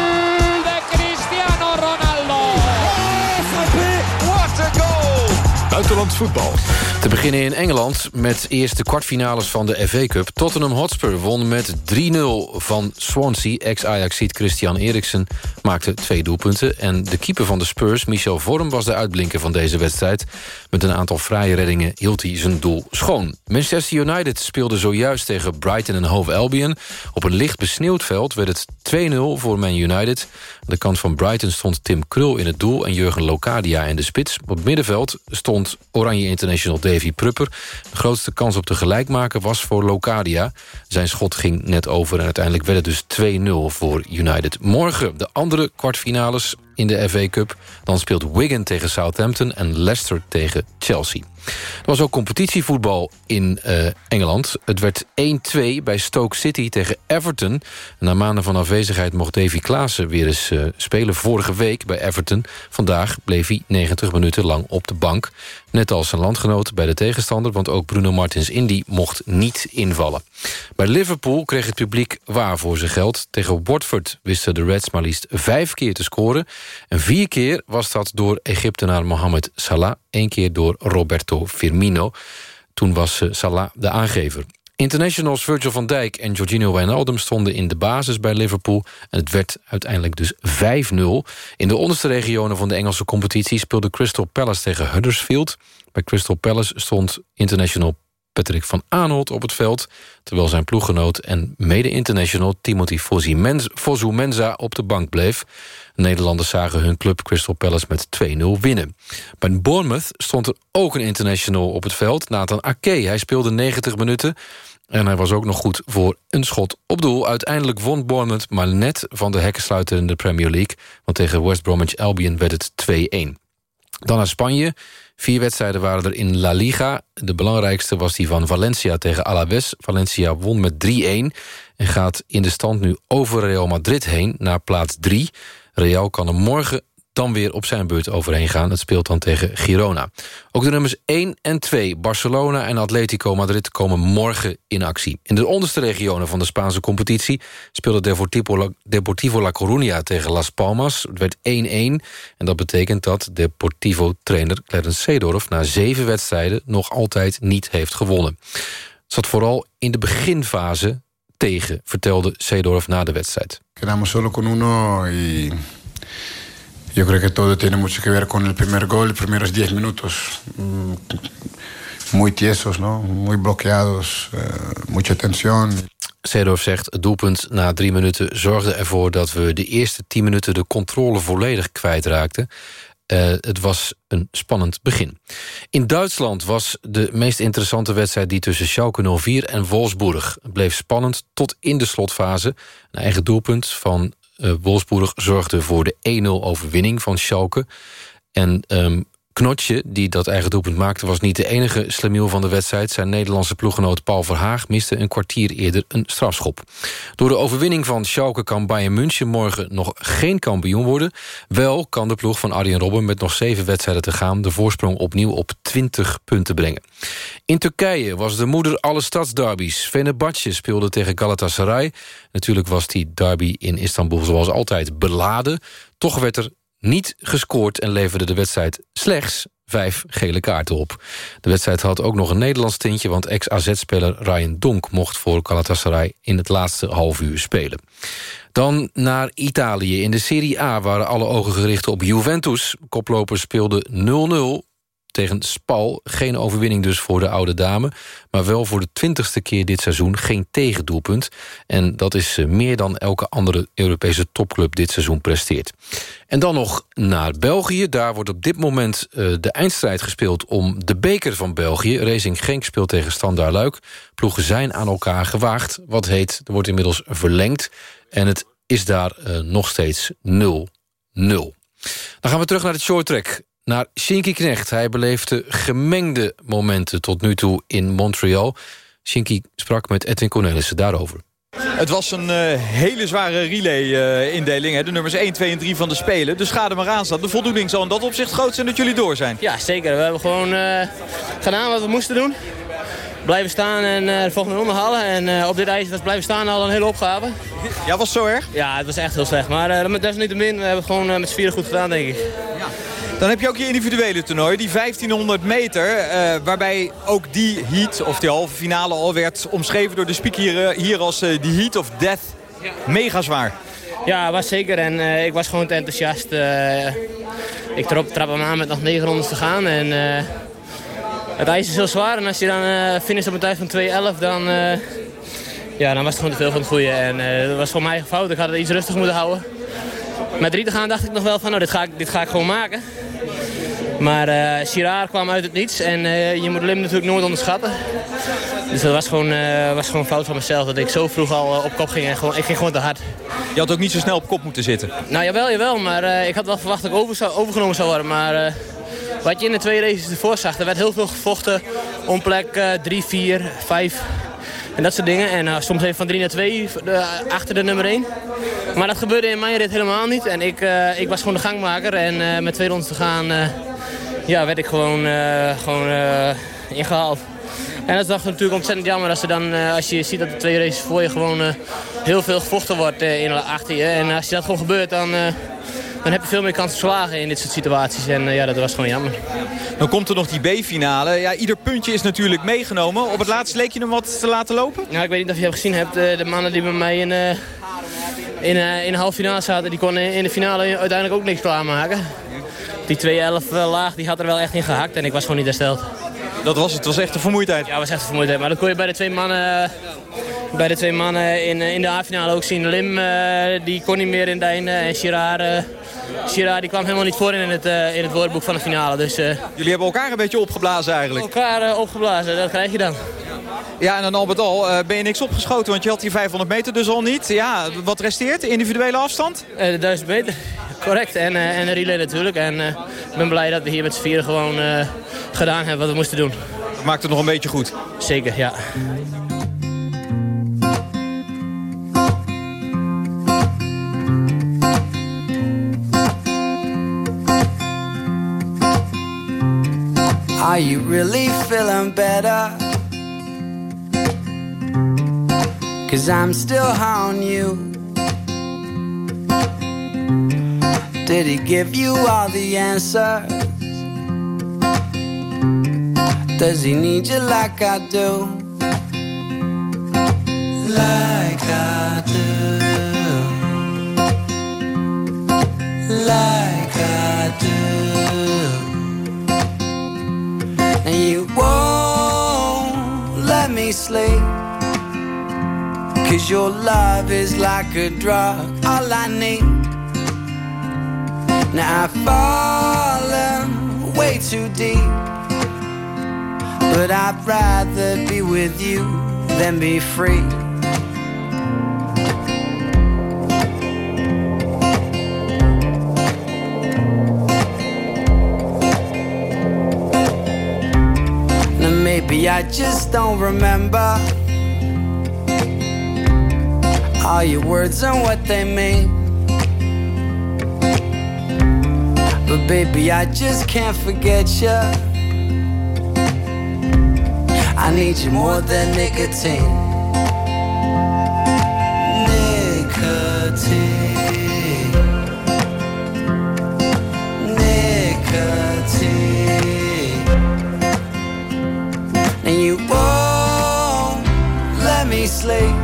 Voetbal. Te beginnen in Engeland met eerst de kwartfinales van de FA Cup. Tottenham Hotspur won met 3-0 van Swansea. Ex-Ajaxiet Christian Eriksen maakte twee doelpunten. En de keeper van de Spurs, Michel Vorm, was de uitblinker van deze wedstrijd. Met een aantal fraaie reddingen hield hij zijn doel schoon. Manchester United speelde zojuist tegen Brighton en Hove Albion. Op een licht besneeuwd veld werd het 2-0 voor Man United. Aan de kant van Brighton stond Tim Krul in het doel... en Jurgen Locadia in de spits. Op het middenveld stond Oranje International Davy Prupper. De grootste kans op de gelijkmaker was voor Locadia. Zijn schot ging net over en uiteindelijk werd het dus 2-0 voor United. Morgen de andere kwartfinales in de FA Cup. Dan speelt Wigan tegen Southampton en Leicester tegen Chelsea. Er was ook competitievoetbal in uh, Engeland. Het werd 1-2 bij Stoke City tegen Everton. Na maanden van afwezigheid mocht Davy Klaassen weer eens uh, spelen. Vorige week bij Everton. Vandaag bleef hij 90 minuten lang op de bank. Net als zijn landgenoot bij de tegenstander... want ook Bruno Martins Indy mocht niet invallen. Bij Liverpool kreeg het publiek waar voor zijn geld. Tegen Watford wisten de Reds maar liefst vijf keer te scoren. En vier keer was dat door Egyptenaar Mohamed Salah. één keer door Roberto Firmino. Toen was Salah de aangever. Internationals Virgil van Dijk en Jorginho Wijnaldum stonden in de basis bij Liverpool. En het werd uiteindelijk dus 5-0. In de onderste regionen van de Engelse competitie speelde Crystal Palace tegen Huddersfield. Bij Crystal Palace stond international Patrick van Aanholt op het veld... terwijl zijn ploeggenoot en mede-international Timothy Fosu Mensa op de bank bleef. De Nederlanders zagen hun club Crystal Palace met 2-0 winnen. Bij Bournemouth stond er ook een international op het veld, Nathan Ake. Hij speelde 90 minuten en hij was ook nog goed voor een schot op doel. Uiteindelijk won Bournemouth maar net van de hekkensluiter in de Premier League... want tegen West Bromwich Albion werd het 2-1. Dan naar Spanje. Vier wedstrijden waren er in La Liga. De belangrijkste was die van Valencia tegen Alaves. Valencia won met 3-1 en gaat in de stand nu over Real Madrid heen... naar plaats 3. Real kan er morgen dan weer op zijn beurt overheen gaan. Het speelt dan tegen Girona. Ook de nummers 1 en 2, Barcelona en Atletico Madrid... komen morgen in actie. In de onderste regionen van de Spaanse competitie... speelde Deportivo La, Coruña tegen Las Palmas. Het werd 1-1 en dat betekent dat Deportivo-trainer Clarence Seedorf... na zeven wedstrijden nog altijd niet heeft gewonnen. Het zat vooral in de beginfase tegen, vertelde Seedorf na de wedstrijd. Quedamos solo con uno y yo creo que todo tiene mucho que ver con el primer gol, los primeros 10 minutos. Muy tiesos, ¿no? Muy bloqueados, uh, mucha tensión. Seedorf zegt, het doelpunt na drie minuten zorgde ervoor... dat we de eerste tien minuten de controle volledig kwijtraakten. Uh, het was een spannend begin. In Duitsland was de meest interessante wedstrijd... die tussen Schalke 04 en Wolfsburg. Het bleef spannend tot in de slotfase. Een eigen doelpunt van Wolfsburg zorgde voor de 1-0 overwinning van Schalke. En um, Knotje, die dat eigen doelpunt maakte... was niet de enige slemiel van de wedstrijd. Zijn Nederlandse ploeggenoot Paul Verhaag... miste een kwartier eerder een strafschop. Door de overwinning van Schalke kan Bayern München... morgen nog geen kampioen worden. Wel kan de ploeg van Arjen Robben met nog zeven wedstrijden te gaan... de voorsprong opnieuw op 20 punten brengen. In Turkije was de moeder alle stadsderbies. Fenerbahce speelde tegen Galatasaray. Natuurlijk was die derby in Istanbul zoals altijd beladen. Toch werd er niet gescoord en leverde de wedstrijd slechts vijf gele kaarten op. De wedstrijd had ook nog een Nederlands tintje... want ex-AZ-speler Ryan Donk mocht voor Galatasaray... in het laatste half uur spelen. Dan naar Italië. In de Serie A waren alle ogen gericht op Juventus. Koplopers speelden 0-0 tegen Spal. Geen overwinning dus voor de oude dame. Maar wel voor de twintigste keer dit seizoen geen tegendoelpunt. En dat is eh, meer dan elke andere Europese topclub dit seizoen presteert. En dan nog naar België. Daar wordt op dit moment uh, de eindstrijd gespeeld om de beker van België. Racing Genk speelt tegen Standaard Luik. Ploegen zijn aan elkaar gewaagd. Wat heet, er wordt inmiddels verlengd. En het is daar uh, nog steeds 0-0. Dan gaan we terug naar het shorttrack naar Shinky Knecht. Hij beleefde gemengde momenten tot nu toe in Montreal. Shinky sprak met Edwin Cornelissen daarover. Het was een uh, hele zware relay-indeling. Uh, de nummers 1, 2 en 3 van de Spelen. Dus ga er maar aan staan. De voldoening zal in dat opzicht groot zijn dat jullie door zijn. Ja, zeker. We hebben gewoon uh, gedaan wat we moesten doen. Blijven staan en de volgende ronde halen. En op dit ijs was blijven staan al een hele opgave. Ja, was het zo erg? Ja, het was echt heel slecht. Maar dat is niet de min. We hebben het gewoon met z'n vieren goed gedaan, denk ik. Ja. Dan heb je ook je individuele toernooi, die 1500 meter. Uh, waarbij ook die heat, of die halve finale al werd omschreven door de speaker hier als uh, die heat of death. Mega zwaar. Ja, was zeker. En ik was gewoon te enthousiast. ik trap, trap hem aan met nog negen rondes te gaan. En het ijs is heel zwaar. En als je dan uh, finisht op een tijd van 2.11, dan, ja, dan was het gewoon te veel van het goede. En dat was voor mij fout. Ik had het iets rustig moeten houden. Met drie te gaan dacht ik nog wel van, nou, dit ga ik, dit ga ik gewoon maken. Maar uh, Girard kwam uit het niets en uh, je moet Lim natuurlijk nooit onderschatten. Dus dat was gewoon, uh, was gewoon fout van mezelf dat ik zo vroeg al op kop ging en gewoon, ik ging gewoon te hard. Je had ook niet zo snel op kop moeten zitten? Nou jawel, jawel, maar ik had wel verwacht dat ik over zou, overgenomen zou worden. Maar wat je in de twee races ervoor zag, er werd heel veel gevochten om plek 3, 4, 5 en dat soort dingen. En soms even van 3 naar 2 uh, achter de nummer 1. Maar dat gebeurde in mijn rit helemaal niet. En ik, ik was gewoon de gangmaker. En met twee rondes te gaan ja, werd ik gewoon, gewoon ingehaald. En dat is natuurlijk ontzettend jammer als, er dan, als je ziet dat de twee races voor je gewoon heel veel gevochten wordt in achter je. En als je dat gewoon gebeurt, dan, dan heb je veel meer kans te slagen in dit soort situaties. En ja, dat was gewoon jammer. Dan komt er nog die B-finale. Ja, ieder puntje is natuurlijk meegenomen. Op het laatst leek je hem wat te laten lopen? Ja, ik weet niet of je hebt gezien hebt. De mannen die bij mij in, in, in de halve finale zaten, die konden in de finale uiteindelijk ook niks klaarmaken. Die 2-11 laag die had er wel echt in gehakt en ik was gewoon niet hersteld. Dat was het, het was echt een vermoeidheid? Ja, het was echt een vermoeidheid. Maar dat kon je bij de twee mannen, bij de twee mannen in, in de A-finale ook zien. Lim die kon niet meer in Dijn en Girard... Girard die kwam helemaal niet voor in het, uh, in het woordboek van de finale. Dus, uh, Jullie hebben elkaar een beetje opgeblazen eigenlijk? Elkaar uh, opgeblazen, dat krijg je dan. Ja, en dan al met al ben je niks opgeschoten, want je had die 500 meter dus al niet. Ja, wat resteert? Individuele afstand? de 1000 meter, correct. En, en de relay natuurlijk. En ik ben blij dat we hier met z'n vieren gewoon gedaan hebben wat we moesten doen. Dat maakt het nog een beetje goed? Zeker, ja. Are you really feeling better? Cause I'm still on you. Did he give you all the answers? Does he need you like I do? Like I do. Like I do. And you won't let me sleep. Cause your love is like a drug, all I need. Now I've fallen way too deep, but I'd rather be with you than be free. Now maybe I just don't remember all your words and what they mean. But baby, I just can't forget you. I need you more than nicotine. Nicotine. Nicotine. And you won't let me sleep.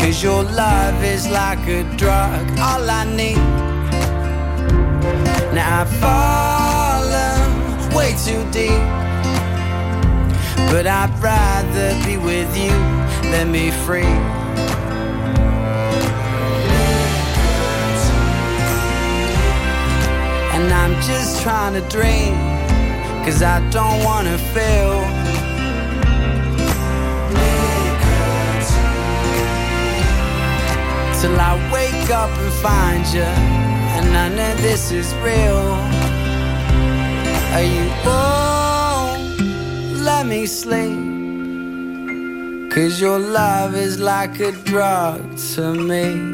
Cause your love is like a drug, all I need. I've fallen way too deep. But I'd rather be with you than be free. And I'm just trying to dream, cause I don't wanna feel. Till I wake up and find you, none of this is real. Are you won't let me sleep? Cause your love is like a drug to me.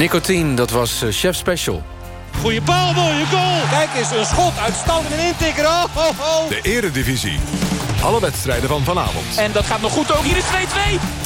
Nicotine, dat was eh, Chef Special. Goeie bal, mooie goal. Kijk eens, een schot uitstand en een intikker. Oh, ho. De Eredivisie. Alle wedstrijden van vanavond. En dat gaat nog goed ook. Hier is 2-2.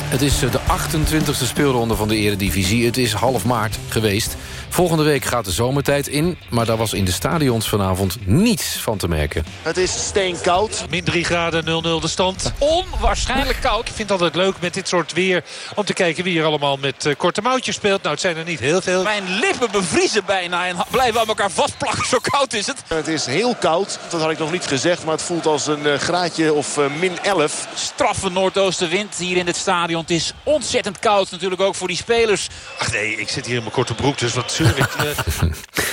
Het is eh, de 28e speelronde van de Eredivisie. Het is half maart geweest. Volgende week gaat de zomertijd in... maar daar was in de stadions vanavond niets van te merken. Het is steenkoud. Min 3 graden, 0-0 de stand. Onwaarschijnlijk koud. Ik vind het altijd leuk met dit soort weer... om te kijken wie er allemaal met eh, korte mouwtjes speelt. Nou, het zijn er niet heel veel. Mijn lippen bevriezen bijna en blijven aan elkaar vastplakken. Zo koud is het. Het is heel koud. Dat had ik nog niet gezegd. Maar het voelt als een eh, graadje of eh, min 11. Straffe noordoostenwind hier in het stadion. Het is ontzettend koud natuurlijk ook voor die spelers. Ach nee, ik zit hier in mijn korte broek, dus wat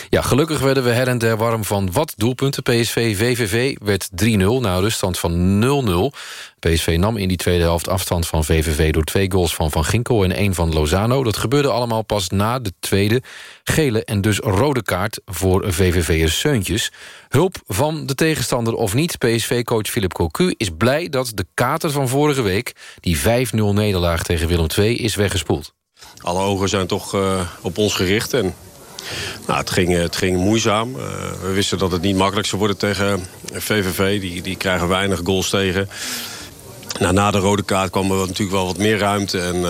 Ja, gelukkig werden we her en der warm van wat doelpunten. PSV VVV werd 3-0 na ruststand van 0-0. PSV nam in die tweede helft afstand van VVV... door twee goals van Van Ginkel en één van Lozano. Dat gebeurde allemaal pas na de tweede gele en dus rode kaart... voor VVV'ers Seuntjes. Hulp van de tegenstander of niet, PSV-coach Philip Cocu is blij dat de kater van vorige week... die 5-0 nederlaag tegen Willem II is weggespoeld. Alle ogen zijn toch eh, op ons gericht. En, nou, het, ging, het ging moeizaam. Eh, we wisten dat het niet makkelijk zou worden tegen VVV. Die, die krijgen weinig goals tegen. Nou, na de rode kaart kwam er natuurlijk wel wat meer ruimte. En eh,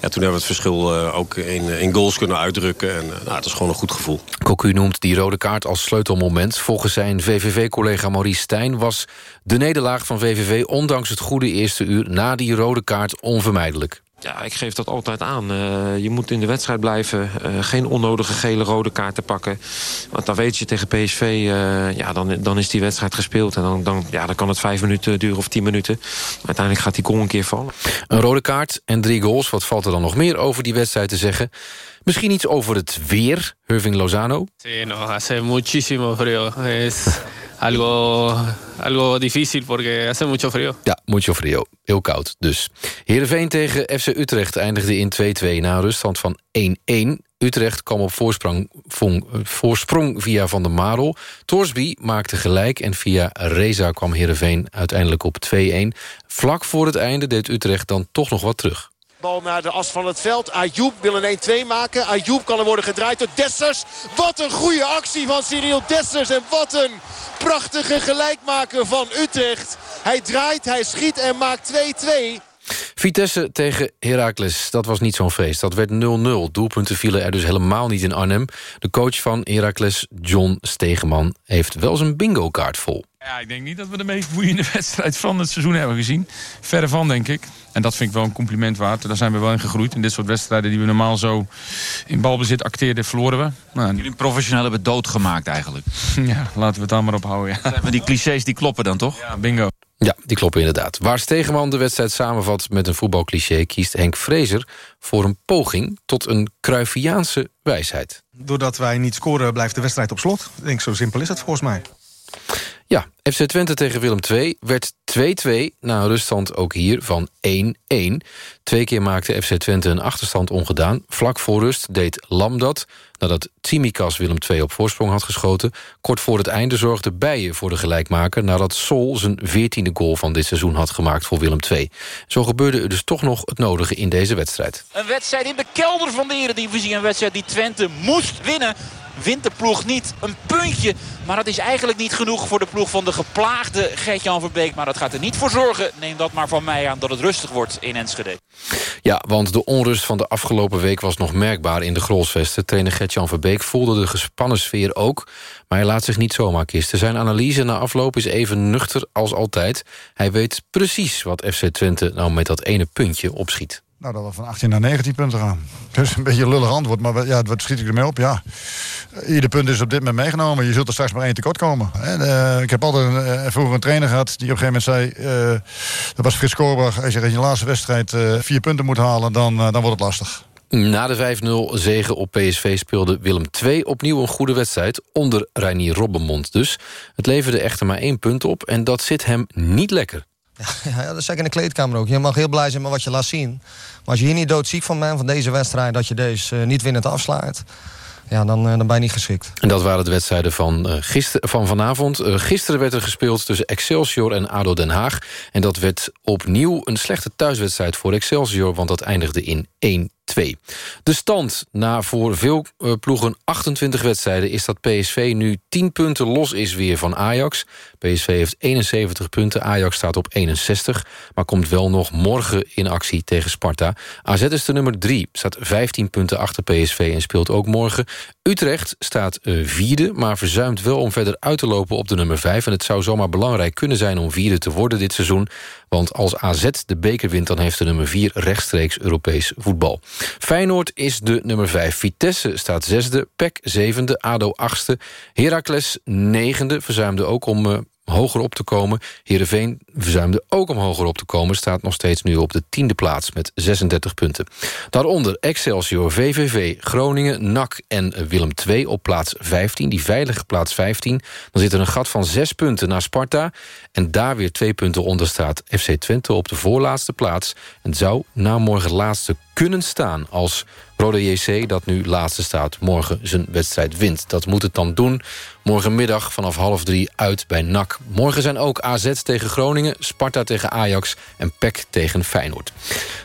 ja, toen hebben we het verschil eh, ook in, in goals kunnen uitdrukken. En nou, het is gewoon een goed gevoel. Cocu noemt die rode kaart als sleutelmoment. Volgens zijn VVV-collega Maurice Stijn was de nederlaag van VVV... ondanks het goede eerste uur na die rode kaart onvermijdelijk. Ja, ik geef dat altijd aan. Eh, je moet in de wedstrijd blijven. eh, geen onnodige gele rode kaarten pakken. Want dan weet je tegen PSV, eh, ja, dan, dan is die wedstrijd gespeeld. En dan, dan, ja, dan kan het vijf minuten duren of tien minuten. Uiteindelijk gaat die goal een keer vallen. Een rode kaart en drie goals. Wat valt er dan nog meer over die wedstrijd te zeggen? Misschien iets over het weer, Irving Lozano. Sí, no, hace muchísimo frío. Es algo, algo difícil porque hace mucho frío. Ja, mucho frio. Heel koud dus. Heerenveen tegen FC Utrecht eindigde in 2-2 na een ruststand van 1-1. Utrecht kwam op voorsprong, vong- voorsprong via Van der Marel. Torsby maakte gelijk en via Reza kwam Heerenveen uiteindelijk op 2-1. Vlak voor het einde deed Utrecht dan toch nog wat terug. Bal naar de as van het veld. Ayoub wil een 1-2 maken. Ayoub kan er worden gedraaid door Dessers. Wat een goede actie van Cyril Dessers. En wat een prachtige gelijkmaker van Utrecht. Hij draait, hij schiet en maakt 2-2. Vitesse tegen Heracles, dat was niet zo'n feest. Dat werd 0-0. Doelpunten vielen er dus helemaal niet in Arnhem. De coach van Heracles, John Stegeman, heeft wel zijn bingo-kaart vol. Ja, ik denk niet dat we de meest boeiende wedstrijd van het seizoen hebben gezien. Verre van, denk ik. En dat vind ik wel een compliment waard. Daar zijn we wel in gegroeid. In dit soort wedstrijden die we normaal zo in balbezit acteerden, verloren we. Nou, Jullie professioneel hebben doodgemaakt eigenlijk. ja, laten we het dan maar ophouden. Ja. Maar die clichés die kloppen dan toch? Ja, bingo. Ja, die kloppen inderdaad. Waar Stegeman de wedstrijd samenvat met een voetbalcliché... kiest Henk Vrezer voor een poging tot een Cruyffiaanse wijsheid. Doordat wij niet scoren, blijft de wedstrijd op slot. Denk, zo simpel is het volgens mij. Ja, FC Twente tegen Willem II werd 2-2... na een ruststand ook hier van 1-1. Twee keer maakte FC Twente een achterstand ongedaan. Vlak voor rust deed Lam dat... nadat Tsimikas Willem II op voorsprong had geschoten. Kort voor het einde zorgde Bijen voor de gelijkmaker... nadat Sol zijn veertiende goal van dit seizoen had gemaakt voor Willem II. Zo gebeurde er dus toch nog het nodige in deze wedstrijd. Een wedstrijd in de kelder van de Eredivisie. Een wedstrijd die Twente moest winnen. Wint de ploeg niet een puntje. Maar dat is eigenlijk niet genoeg voor de ploeg van de geplaagde Gert-Jan Verbeek. Maar dat gaat er niet voor zorgen. Neem dat maar van mij aan dat het rustig wordt in Enschede. Ja, want de onrust van de afgelopen week was nog merkbaar in de Grolsvesten. Trainer Gert-Jan Verbeek voelde de gespannen sfeer ook. Maar hij laat zich niet zomaar kisten. Zijn analyse na afloop is even nuchter als altijd. Hij weet precies wat FC Twente nou met dat ene puntje opschiet. Nou, dat we van 18 naar 19 punten gaan. Is een beetje een lullig antwoord, maar ja, wat schiet ik ermee op? Ja, ieder punt is op dit moment meegenomen. Je zult er straks maar één tekort komen. En, eh, ik heb altijd een, eh, vroeger een trainer gehad die op een gegeven moment zei... eh, dat was Frits Korbach, als je in je laatste wedstrijd eh, vier punten moet halen... dan, eh, dan wordt het lastig. Na de 5-0 zege op PSV speelde Willem II opnieuw een goede wedstrijd... onder Reinier Robbenmond dus. Het leverde echter maar één punt op en dat zit hem niet lekker. Ja, dat zeg ik in de kleedkamer ook. Je mag heel blij zijn met wat je laat zien. Maar als je hier niet doodziek van bent, van deze wedstrijd... dat je deze eh, niet winnend afslaat... Ja, dan, eh, dan ben je niet geschikt. En dat waren de wedstrijden van, gister, van vanavond. Gisteren werd er gespeeld tussen Excelsior en ADO Den Haag. En dat werd opnieuw een slechte thuiswedstrijd voor Excelsior... want dat eindigde in 1-2. De stand na voor veel eh, ploegen 28 wedstrijden... is dat PSV nu 10 punten los is weer van Ajax. PSV heeft 71 punten, Ajax staat op 61... maar komt wel nog morgen in actie tegen Sparta. AZ is de nummer 3, staat 15 punten achter PSV... en speelt ook morgen. Utrecht staat eh, vierde, maar verzuimt wel om verder uit te lopen op de nummer 5. En het zou zomaar belangrijk kunnen zijn om vierde te worden dit seizoen. Want als AZ de beker wint, dan heeft de nummer 4 rechtstreeks Europees voetbal. Feyenoord is de nummer 5. Vitesse staat zesde, PEC zevende, ADO achtste. Heracles negende, verzuimde ook om... hoger op te komen. Heerenveen verzuimde ook om hoger op te komen... staat nog steeds nu op de tiende plaats met 36 punten. Daaronder Excelsior, VVV, Groningen, NAC en Willem II op plaats 15. Die veilige plaats 15. Dan zit er een gat van 6 punten naar Sparta... en daar weer twee punten onder staat FC Twente op de voorlaatste plaats... en zou na morgen laatste kunnen staan als Rode JC, dat nu laatste staat, morgen zijn wedstrijd wint. Dat moet het dan doen. Morgenmiddag vanaf half drie uit bij NAC. Morgen zijn ook AZ tegen Groningen, Sparta tegen Ajax... en PEC tegen Feyenoord.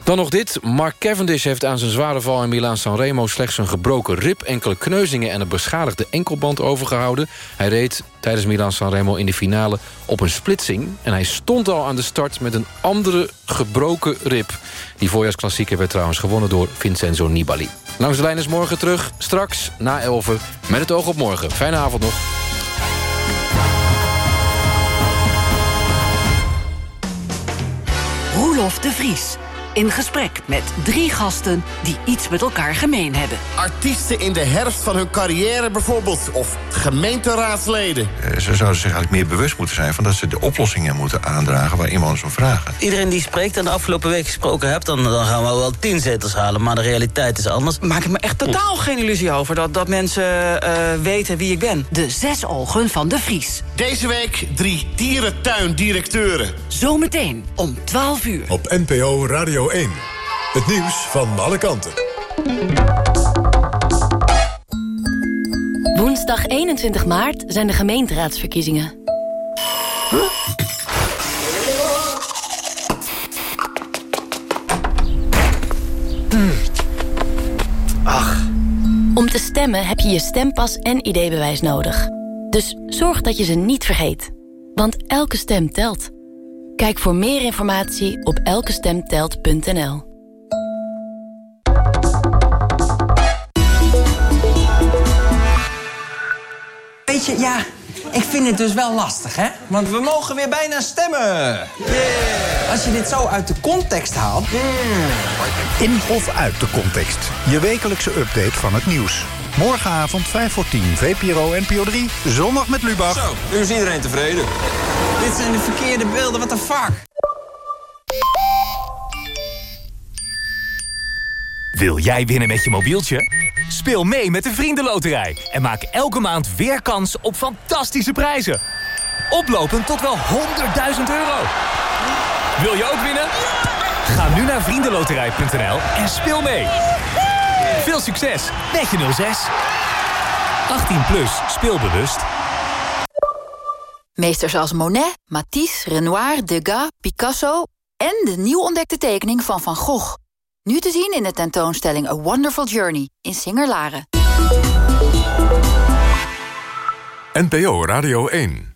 Dan nog dit. Mark Cavendish heeft aan zijn zware val in Milaan Sanremo... slechts een gebroken rib, enkele kneuzingen en een beschadigde enkelband overgehouden. Hij reed tijdens Milaan Sanremo in de finale op een splitsing... en hij stond al aan de start met een andere gebroken rib. Die voorjaarsklassieker werd trouwens gewonnen door Vincenzo Nibali. Langs de lijn is morgen terug, straks na 11 met het oog op morgen. Fijne avond nog. Roelof de Vries. In gesprek met drie gasten die iets met elkaar gemeen hebben. Artiesten in de herfst van hun carrière bijvoorbeeld. Of gemeenteraadsleden. Eh, Ze zouden zich eigenlijk meer bewust moeten zijn... van dat ze de oplossingen moeten aandragen waar inwoners om vragen. Iedereen die spreekt en de afgelopen week gesproken hebt... Dan, dan gaan we wel tien zetels halen, maar de realiteit is anders. Maak ik me echt totaal geen illusie over dat, dat mensen eh, weten wie ik ben. De zes ogen van de Vries. Deze week drie dierentuindirecteuren. Zometeen om 12 uur. Op NPO Radio 1. Het nieuws van alle kanten. Woensdag 21 maart zijn de gemeenteraadsverkiezingen. Ach. Om te stemmen heb je je stempas en ID-bewijs nodig. Zorg dat je ze niet vergeet. Want elke stem telt. Kijk voor meer informatie op elkestemtelt.nl. Weet je, ja, ik vind het dus wel lastig, hè? Want we mogen weer bijna stemmen. Als je dit zo uit de context haalt... In of uit de context. Je wekelijkse update van het nieuws. Morgenavond 5 voor 10, VPRO NPO 3. Zondag met Lubach. Zo, nu is iedereen tevreden. Dit zijn de verkeerde beelden, what the fuck? Wil jij winnen met je mobieltje? Speel mee met de Vriendenloterij en maak elke maand weer kans op fantastische prijzen. Oplopend tot wel 100.000 euro. Wil je ook winnen? Ga nu naar vriendenloterij.nl en speel mee. Veel succes met je 06. 18 plus, speelbewust. Meesters als Monet, Matisse, Renoir, Degas, Picasso... en de nieuw ontdekte tekening van Van Gogh. Nu te zien in de tentoonstelling A Wonderful Journey in Singer-Laren. NPO Radio 1.